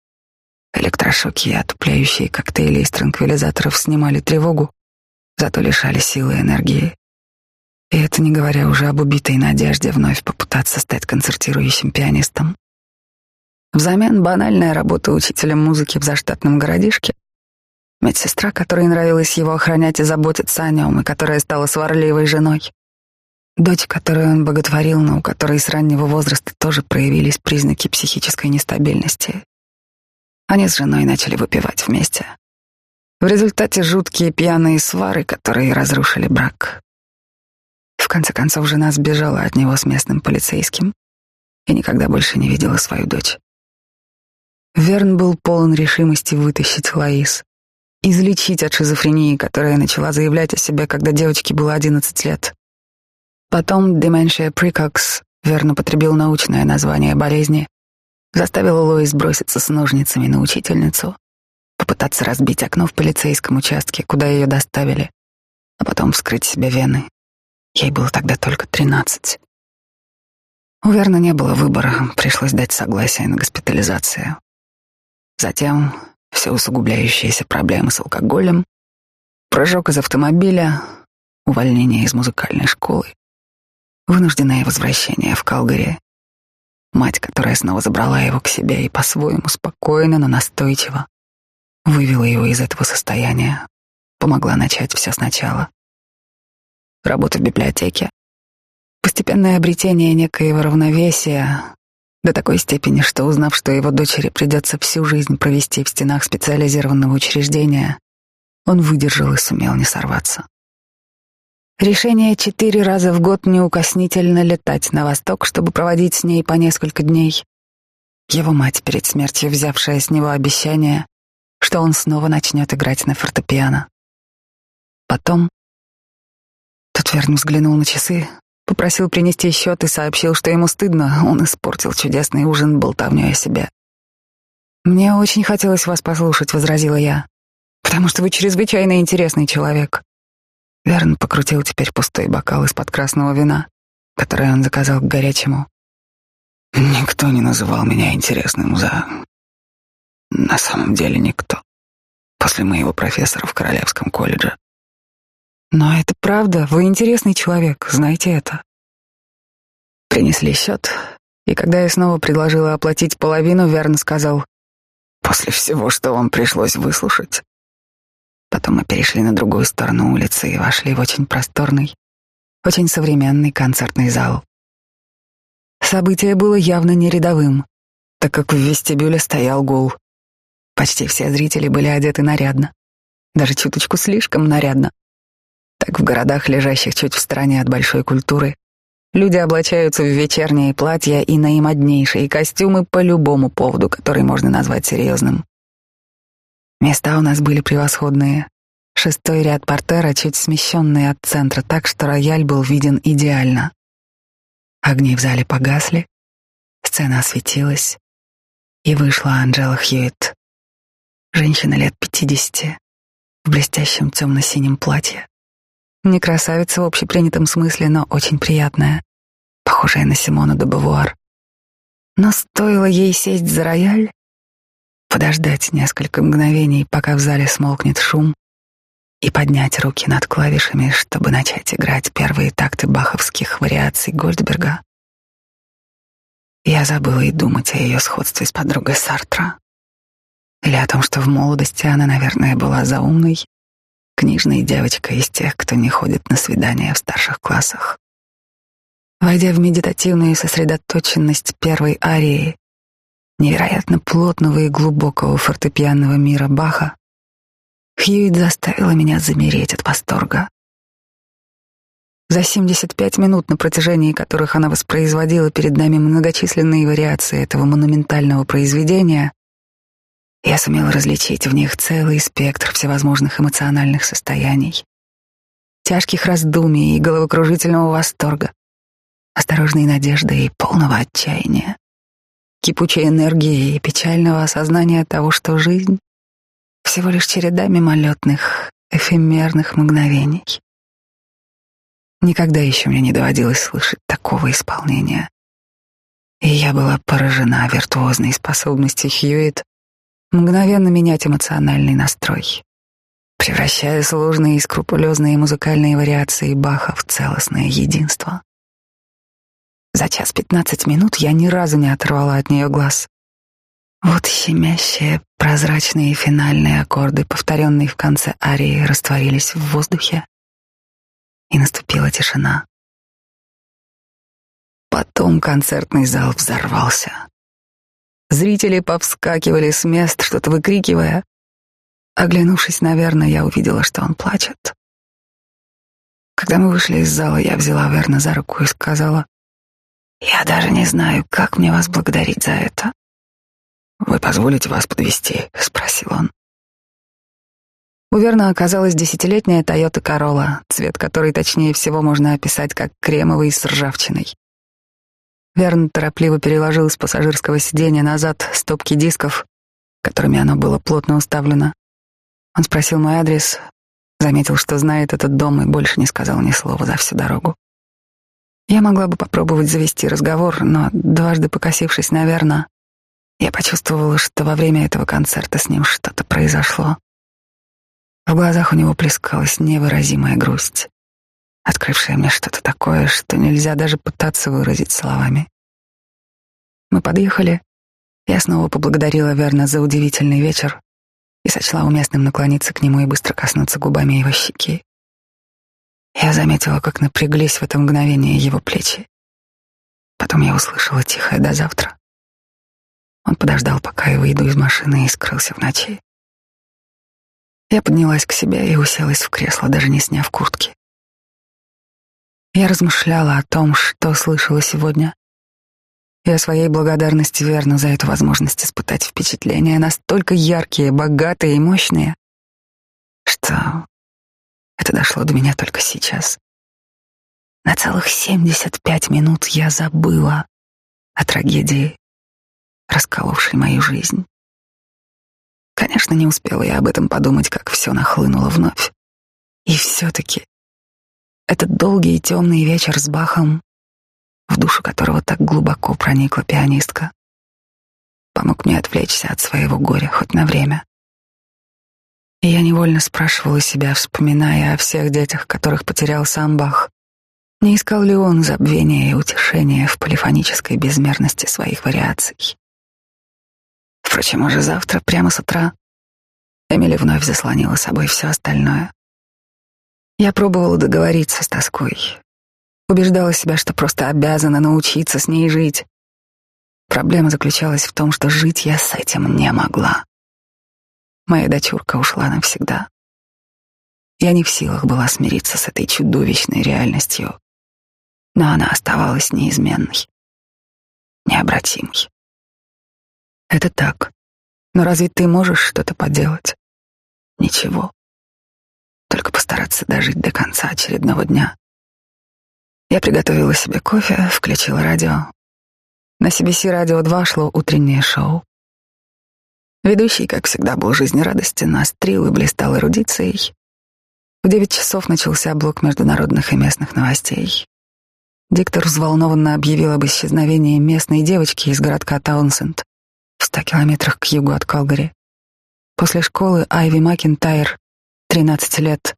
Электрошоки и отупляющие коктейли из транквилизаторов снимали тревогу, зато лишали силы и энергии. И это не говоря уже об убитой надежде вновь попытаться стать концертирующим пианистом. Взамен банальная работа учителем музыки в заштатном городишке, медсестра, которой нравилось его охранять и заботиться о нем, и которая стала сварливой женой, дочь, которую он боготворил, но у которой с раннего возраста тоже проявились признаки психической нестабильности. Они с женой начали выпивать вместе. В результате жуткие пьяные свары, которые разрушили брак. В конце концов, жена сбежала от него с местным полицейским и никогда больше не видела свою дочь. Верн был полон решимости вытащить Лаис, излечить от шизофрении, которая начала заявлять о себе, когда девочке было 11 лет. Потом dementia precox, Верн употребил научное название болезни, заставила Лоис броситься с ножницами на учительницу, попытаться разбить окно в полицейском участке, куда ее доставили, а потом вскрыть себе вены. Ей было тогда только тринадцать. У Верна не было выбора, пришлось дать согласие на госпитализацию. Затем все усугубляющиеся проблемы с алкоголем, прыжок из автомобиля, увольнение из музыкальной школы, вынужденное возвращение в Калгари, мать, которая снова забрала его к себе и по-своему спокойно, но настойчиво вывела его из этого состояния, помогла начать все сначала работа в библиотеке, постепенное обретение некоего равновесия до такой степени, что узнав, что его дочери придется всю жизнь провести в стенах специализированного учреждения, он выдержал и сумел не сорваться. Решение четыре раза в год неукоснительно летать на восток, чтобы проводить с ней по несколько дней. Его мать перед смертью взявшая с него обещание, что он снова начнет играть на фортепиано. Потом Тут Верн взглянул на часы, попросил принести счет и сообщил, что ему стыдно, он испортил чудесный ужин болтовнёй о себе. «Мне очень хотелось вас послушать», — возразила я, «потому что вы чрезвычайно интересный человек». Верн покрутил теперь пустой бокал из-под красного вина, которое он заказал к горячему. «Никто не называл меня интересным за... На самом деле никто. После моего профессора в Королевском колледже. Но это правда, вы интересный человек, знаете это. Принесли счет, и когда я снова предложила оплатить половину, Верн сказал, «После всего, что вам пришлось выслушать». Потом мы перешли на другую сторону улицы и вошли в очень просторный, очень современный концертный зал. Событие было явно не рядовым, так как в вестибюле стоял гул. Почти все зрители были одеты нарядно, даже чуточку слишком нарядно. Так в городах, лежащих чуть в стороне от большой культуры, люди облачаются в вечерние платья и наимоднейшие костюмы по любому поводу, который можно назвать серьезным. Места у нас были превосходные. Шестой ряд портера чуть смещенный от центра, так что рояль был виден идеально. Огни в зале погасли, сцена осветилась, и вышла Анджела Хьюитт. Женщина лет пятидесяти, в блестящем темно-синем платье. Не красавица в общепринятом смысле, но очень приятная, похожая на Симону де Бавуар. Но стоило ей сесть за рояль, подождать несколько мгновений, пока в зале смолкнет шум, и поднять руки над клавишами, чтобы начать играть первые такты баховских вариаций Гольдберга. Я забыла и думать о ее сходстве с подругой Сартра. Или о том, что в молодости она, наверное, была заумной книжная девочка из тех, кто не ходит на свидания в старших классах. Войдя в медитативную сосредоточенность первой арии, невероятно плотного и глубокого фортепианного мира Баха, Хьюит заставила меня замереть от восторга. За 75 минут, на протяжении которых она воспроизводила перед нами многочисленные вариации этого монументального произведения, я сумел различить в них целый спектр всевозможных эмоциональных состояний, тяжких раздумий и головокружительного восторга, осторожной надежды и полного отчаяния, кипучей энергии и печального осознания того, что жизнь — всего лишь череда мимолетных, эфемерных мгновений. Никогда еще мне не доводилось слышать такого исполнения. И я была поражена виртуозной способностью Хьюит мгновенно менять эмоциональный настрой. превращая сложные и скрупулезные музыкальные вариации Баха в целостное единство. За час пятнадцать минут я ни разу не оторвала от нее глаз. Вот щемящие, прозрачные финальные аккорды, повторенные в конце арии, растворились в воздухе, и наступила тишина. Потом концертный зал взорвался. Зрители повскакивали с мест, что-то выкрикивая. Оглянувшись, наверное, я увидела, что он плачет. Когда мы вышли из зала, я взяла Верна за руку и сказала, «Я даже не знаю, как мне вас благодарить за это». «Вы позволите вас подвести? спросил он. У Верна оказалась десятилетняя Toyota Corolla, цвет которой точнее всего можно описать как кремовый с ржавчиной. Верн торопливо переложил с пассажирского сиденья назад стопки дисков, которыми оно было плотно уставлено. Он спросил мой адрес, заметил, что знает этот дом и больше не сказал ни слова за всю дорогу. Я могла бы попробовать завести разговор, но дважды покосившись на Верна, я почувствовала, что во время этого концерта с ним что-то произошло. В глазах у него плескалась невыразимая грусть открывшая мне что-то такое, что нельзя даже пытаться выразить словами. Мы подъехали. Я снова поблагодарила Верна за удивительный вечер и сочла уместным наклониться к нему и быстро коснуться губами его щеки. Я заметила, как напряглись в это мгновение его плечи. Потом я услышала тихое «до завтра». Он подождал, пока я выйду из машины и скрылся в ночи. Я поднялась к себе и уселась в кресло, даже не сняв куртки. Я размышляла о том, что слышала сегодня, и о своей благодарности верно за эту возможность испытать впечатления настолько яркие, богатые и мощные, что это дошло до меня только сейчас. На целых семьдесят пять минут я забыла о трагедии, расколовшей мою жизнь. Конечно, не успела я об этом подумать, как все нахлынуло вновь. И все-таки этот долгий и темный вечер с Бахом, в душу которого так глубоко проникла пианистка, помог мне отвлечься от своего горя хоть на время. И я невольно спрашивала себя, вспоминая о всех детях, которых потерял сам Бах, не искал ли он забвения и утешения в полифонической безмерности своих вариаций. Впрочем, уже завтра, прямо с утра, Эмили вновь заслонила собой все остальное. Я пробовала договориться с тоской. Убеждала себя, что просто обязана научиться с ней жить. Проблема заключалась в том, что жить я с этим не могла. Моя дочурка ушла навсегда. Я не в силах была смириться с этой чудовищной реальностью, но она оставалась неизменной, необратимой. Это так. Но разве ты можешь что-то поделать? Ничего только постараться дожить до конца очередного дня. Я приготовила себе кофе, включила радио. На CBC радио 2 шло утреннее шоу. Ведущий, как всегда, был жизнерадостен, острил и блистал эрудицией. В девять часов начался блок международных и местных новостей. Диктор взволнованно объявил об исчезновении местной девочки из городка Таунсенд в ста километрах к югу от Калгари. После школы Айви Макентайр 13 лет,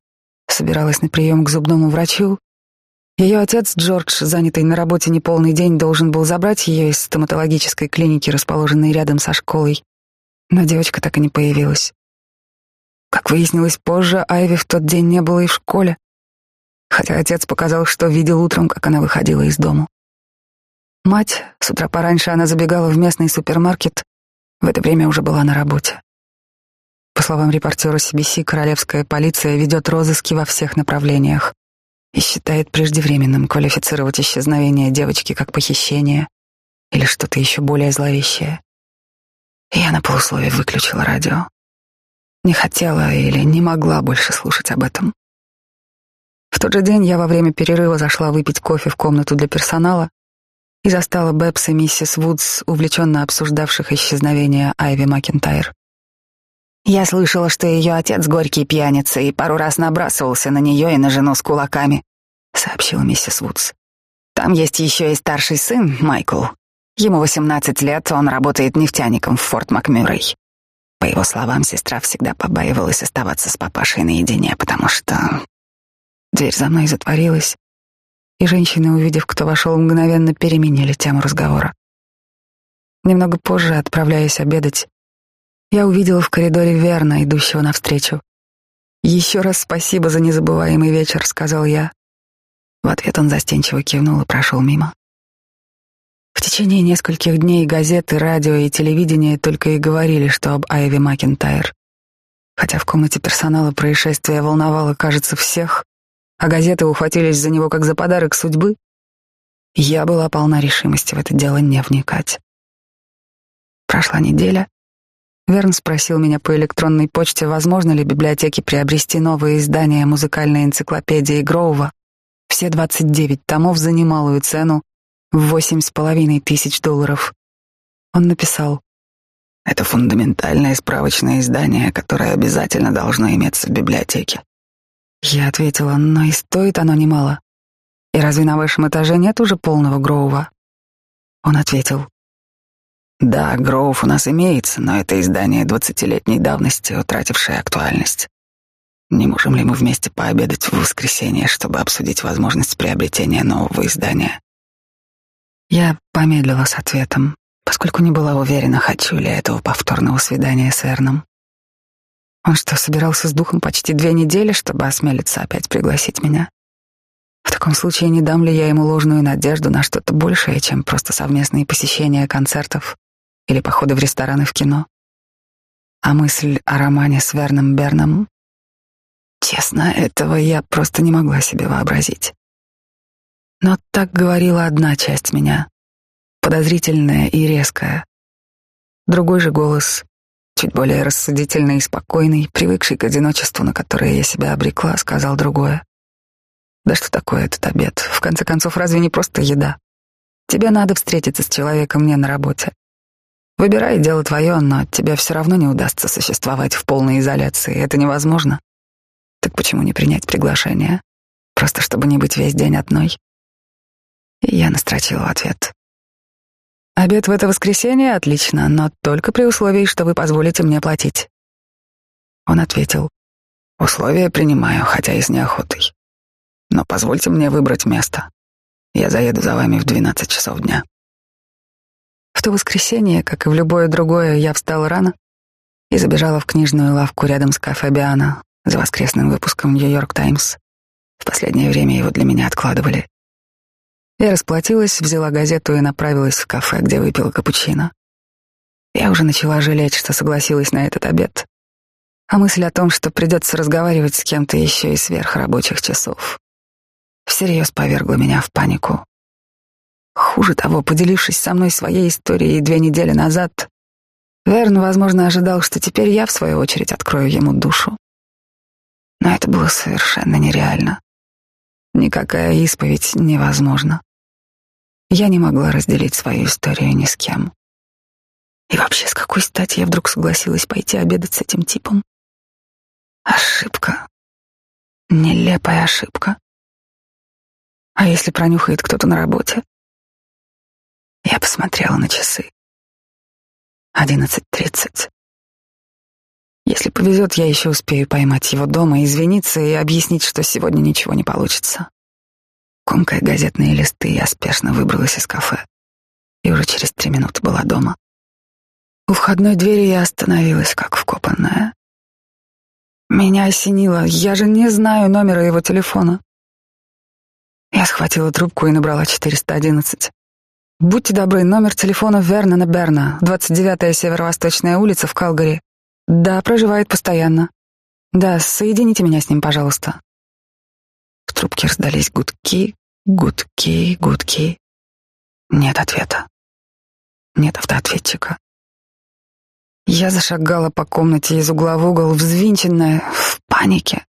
собиралась на прием к зубному врачу. Ее отец Джордж, занятый на работе неполный день, должен был забрать ее из стоматологической клиники, расположенной рядом со школой. Но девочка так и не появилась. Как выяснилось позже, Айви в тот день не было и в школе, хотя отец показал, что видел утром, как она выходила из дома. Мать, с утра пораньше она забегала в местный супермаркет, в это время уже была на работе. По словам репортера CBC, королевская полиция ведет розыски во всех направлениях и считает преждевременным квалифицировать исчезновение девочки как похищение или что-то еще более зловещее. Я на полусловие выключила радио. Не хотела или не могла больше слушать об этом. В тот же день я во время перерыва зашла выпить кофе в комнату для персонала и застала Бэбс и миссис Вудс, увлеченно обсуждавших исчезновение Айви Макентайр. Я слышала, что ее отец горький пьяница и пару раз набрасывался на нее и на жену с кулаками, сообщила миссис Вудс. Там есть еще и старший сын, Майкл. Ему 18 лет, он работает нефтяником в Форт Макмюррей. По его словам, сестра всегда побаивалась оставаться с папашей наедине, потому что... Дверь за мной затворилась, и женщины, увидев, кто вошел, мгновенно переменили тему разговора. Немного позже, отправляясь обедать, я увидела в коридоре Верна, идущего навстречу. «Еще раз спасибо за незабываемый вечер», — сказал я. В ответ он застенчиво кивнул и прошел мимо. В течение нескольких дней газеты, радио и телевидение только и говорили, что об Айве Макентайр. Хотя в комнате персонала происшествие волновало, кажется, всех, а газеты ухватились за него как за подарок судьбы, я была полна решимости в это дело не вникать. Прошла неделя, Верн спросил меня по электронной почте, возможно ли библиотеке приобрести новое издание музыкальной энциклопедии Гроува. Все 29 томов за немалую цену восемь с половиной тысяч долларов. Он написал, «Это фундаментальное справочное издание, которое обязательно должно иметься в библиотеке». Я ответила, но и стоит оно немало. И разве на вашем этаже нет уже полного Гроува? Он ответил, да, Гроув у нас имеется, но это издание двадцатилетней давности, утратившее актуальность. Не можем ли мы вместе пообедать в воскресенье, чтобы обсудить возможность приобретения нового издания? Я помедлила с ответом, поскольку не была уверена, хочу ли этого повторного свидания с Эрном. Он что, собирался с духом почти две недели, чтобы осмелиться опять пригласить меня? В таком случае не дам ли я ему ложную надежду на что-то большее, чем просто совместные посещения концертов или походы в рестораны в кино. А мысль о романе с Верном Берном... Честно, этого я просто не могла себе вообразить. Но так говорила одна часть меня, подозрительная и резкая. Другой же голос, чуть более рассудительный и спокойный, привыкший к одиночеству, на которое я себя обрекла, сказал другое. Да что такое этот обед? В конце концов, разве не просто еда? Тебе надо встретиться с человеком не на работе. Выбирай, дело твое, но тебе все равно не удастся существовать в полной изоляции. Это невозможно. Так почему не принять приглашение? Просто чтобы не быть весь день одной? Я настрочила ответ. Обед в это воскресенье отлично, но только при условии, что вы позволите мне платить. Он ответил. Условия принимаю, хотя и с неохотой. Но позвольте мне выбрать место. Я заеду за вами в двенадцать часов дня. В то воскресенье, как и в любое другое, я встала рано и забежала в книжную лавку рядом с кафе Биана за воскресным выпуском «Нью-Йорк Таймс». В последнее время его для меня откладывали. Я расплатилась, взяла газету и направилась в кафе, где выпила капучино. Я уже начала жалеть, что согласилась на этот обед. А мысль о том, что придется разговаривать с кем-то еще и сверх рабочих часов, всерьез повергла меня в панику. Хуже того, поделившись со мной своей историей две недели назад, Верн, возможно, ожидал, что теперь я, в свою очередь, открою ему душу. Но это было совершенно нереально. Никакая исповедь невозможна. Я не могла разделить свою историю ни с кем. И вообще, с какой стати я вдруг согласилась пойти обедать с этим типом? Ошибка. Нелепая ошибка. А если пронюхает кто-то на работе? Я посмотрела на часы. Одиннадцать тридцать. Если повезет, я еще успею поймать его дома, извиниться и объяснить, что сегодня ничего не получится. Комкая газетные листы, я спешно выбралась из кафе и уже через три минуты была дома. У входной двери я остановилась, как вкопанная. Меня осенило, я же не знаю номера его телефона. Я схватила трубку и набрала 411. Будьте добры, номер телефона Вернона Берна, 29-я Северо-Восточная улица в Калгари. Да, проживает постоянно. Да, соедините меня с ним, пожалуйста. В трубке раздались гудки, гудки, гудки. Нет ответа. Нет автоответчика. Я зашагала по комнате из угла в угол, взвинченная, в панике,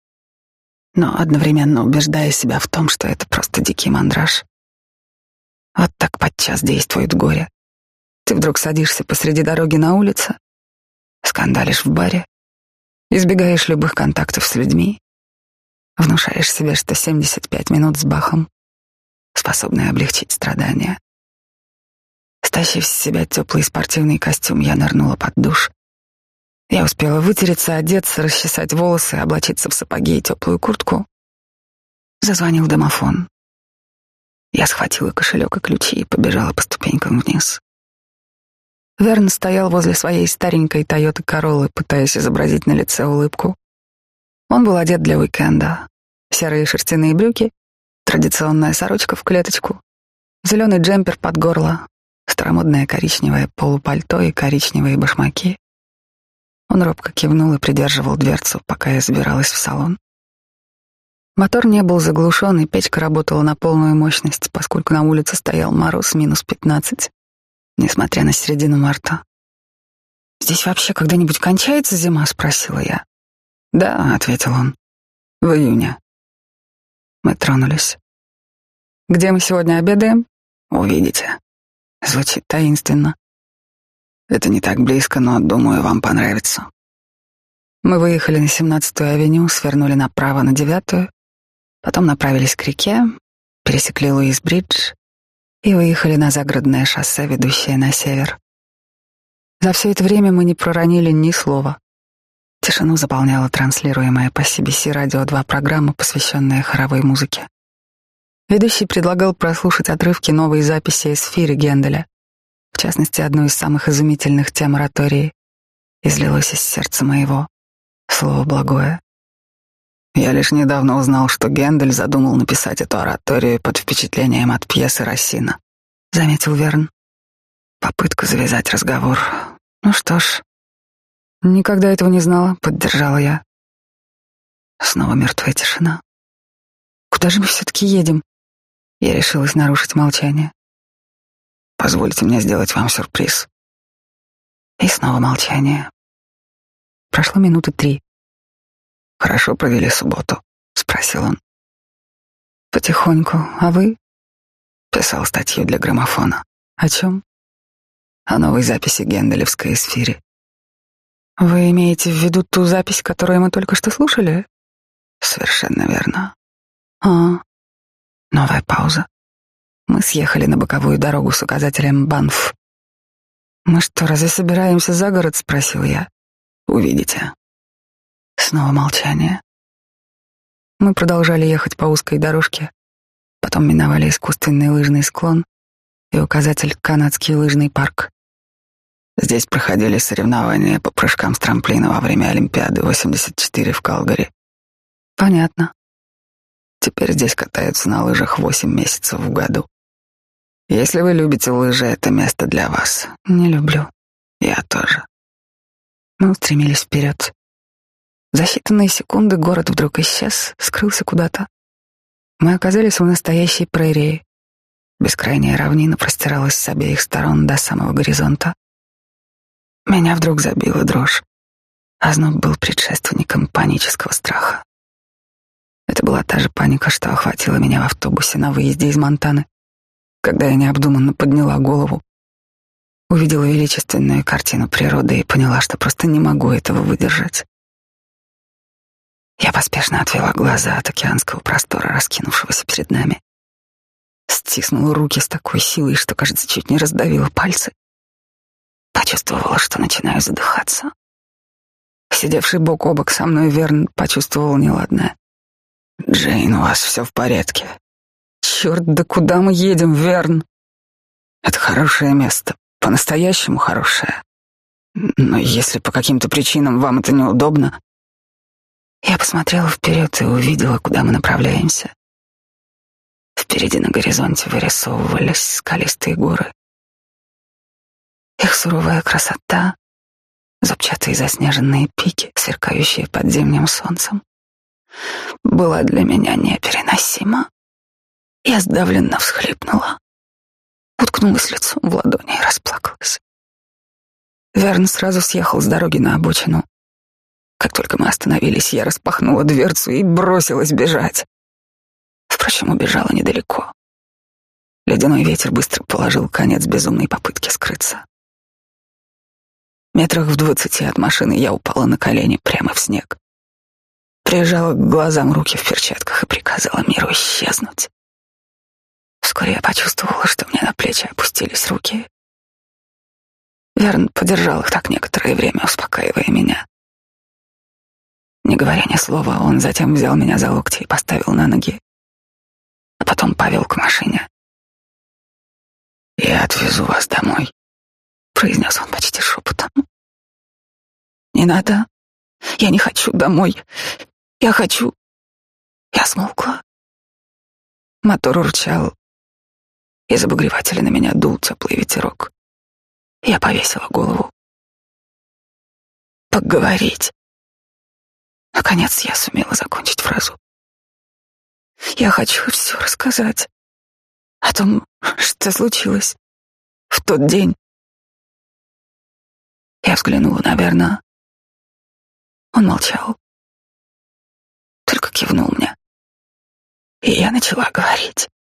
но одновременно убеждая себя в том, что это просто дикий мандраж. Вот так подчас действует горе. Ты вдруг садишься посреди дороги на улице, скандалишь в баре, избегаешь любых контактов с людьми, внушаешь себе, что 75 минут с Бахом способны облегчить страдания. Стащив с себя теплый спортивный костюм, я нырнула под душ Я успела вытереться, одеться, расчесать волосы, облачиться в сапоги и теплую куртку. Зазвонил домофон. Я схватила кошелек и ключи и побежала по ступенькам вниз. Верн стоял возле своей старенькой Тойоты Короллы, пытаясь изобразить на лице улыбку. Он был одет для уикенда. Серые шерстяные брюки, традиционная сорочка в клеточку, зеленый джемпер под горло, старомодное коричневое полупальто и коричневые башмаки. Он робко кивнул и придерживал дверцу, пока я забиралась в салон. Мотор не был заглушен, и печка работала на полную мощность, поскольку на улице стоял мороз минус пятнадцать, несмотря на середину марта. «Здесь вообще когда-нибудь кончается зима?» — спросила я. «Да», — ответил он, — «в июне». Мы тронулись. «Где мы сегодня обедаем?» «Увидите». Звучит таинственно. Это не так близко, но, думаю, вам понравится. Мы выехали на 17-ю авеню, свернули направо на 9-ю, потом направились к реке, пересекли Луис-Бридж и выехали на загородное шоссе, ведущее на север. За все это время мы не проронили ни слова. Тишину заполняла транслируемая по CBC радио 2 программа, посвященная хоровой музыке. Ведущий предлагал прослушать отрывки новой записи эсфиры Генделя, в частности, одну из самых изумительных тем оратории, излилось из сердца моего слово благое. Я лишь недавно узнал, что Гендель задумал написать эту ораторию под впечатлением от пьесы Рассина. Заметил Верн. Попытка завязать разговор. Ну что ж, никогда этого не знала, поддержала я. Снова мертвая тишина. Куда же мы все-таки едем? Я решилась нарушить молчание. Позвольте мне сделать вам сюрприз. И снова молчание. Прошло минуты три. Хорошо провели субботу, спросил он. Потихоньку. А вы? Писал статью для граммофона. О чем? О новой записи Генделевской эсфире. Вы имеете в виду ту запись, которую мы только что слушали? Совершенно верно. А, новая пауза. Мы съехали на боковую дорогу с указателем Банф. «Мы что, разве собираемся за город?» — спросил я. «Увидите». Снова молчание. Мы продолжали ехать по узкой дорожке, потом миновали искусственный лыжный склон и указатель «Канадский лыжный парк». Здесь проходили соревнования по прыжкам с трамплина во время Олимпиады 84 в Калгари. Понятно. Теперь здесь катаются на лыжах 8 месяцев в году. Если вы любите лыжи, это место для вас. Не люблю. Я тоже. Мы устремились вперед. За считанные секунды город вдруг исчез, скрылся куда-то. Мы оказались в настоящей прерии. Бескрайняя равнина простиралась с обеих сторон до самого горизонта. Меня вдруг забила дрожь. Озноб был предшественником панического страха. Это была та же паника, что охватила меня в автобусе на выезде из Монтаны когда я необдуманно подняла голову, увидела величественную картину природы и поняла, что просто не могу этого выдержать. Я поспешно отвела глаза от океанского простора, раскинувшегося перед нами. Стиснула руки с такой силой, что, кажется, чуть не раздавила пальцы. Почувствовала, что начинаю задыхаться. Сидевший бок о бок со мной Верн почувствовал неладное. «Джейн, у вас все в порядке?» Черт, да куда мы едем, Верн? Это хорошее место, по-настоящему хорошее. Но если по каким-то причинам вам это неудобно... Я посмотрела вперед и увидела, куда мы направляемся. Впереди на горизонте вырисовывались скалистые горы. Их суровая красота, зубчатые заснеженные пики, сверкающие под зимним солнцем, была для меня непереносима. Я сдавленно всхлипнула, уткнулась лицом в ладони и расплакалась. Верн сразу съехал с дороги на обочину. Как только мы остановились, я распахнула дверцу и бросилась бежать. Впрочем, убежала недалеко. Ледяной ветер быстро положил конец безумной попытке скрыться. Метрах в двадцати от машины я упала на колени прямо в снег. Прижала к глазам руки в перчатках и приказала миру исчезнуть. Вскоре я почувствовала, что мне на плечи опустились руки. Верн подержал их так некоторое время, успокаивая меня. Не говоря ни слова, он затем взял меня за локти и поставил на ноги, а потом повел к машине. «Я отвезу вас домой», — произнес он почти шепотом. «Не надо. Я не хочу домой. Я хочу...» Я смолкла. Мотор урчал. Из обогревателя на меня дул теплый ветерок. Я повесила голову. Поговорить. Наконец я сумела закончить фразу. Я хочу все рассказать о том, что случилось в тот день. Я взглянула на Верна. Он молчал, только кивнул мне. И я начала говорить.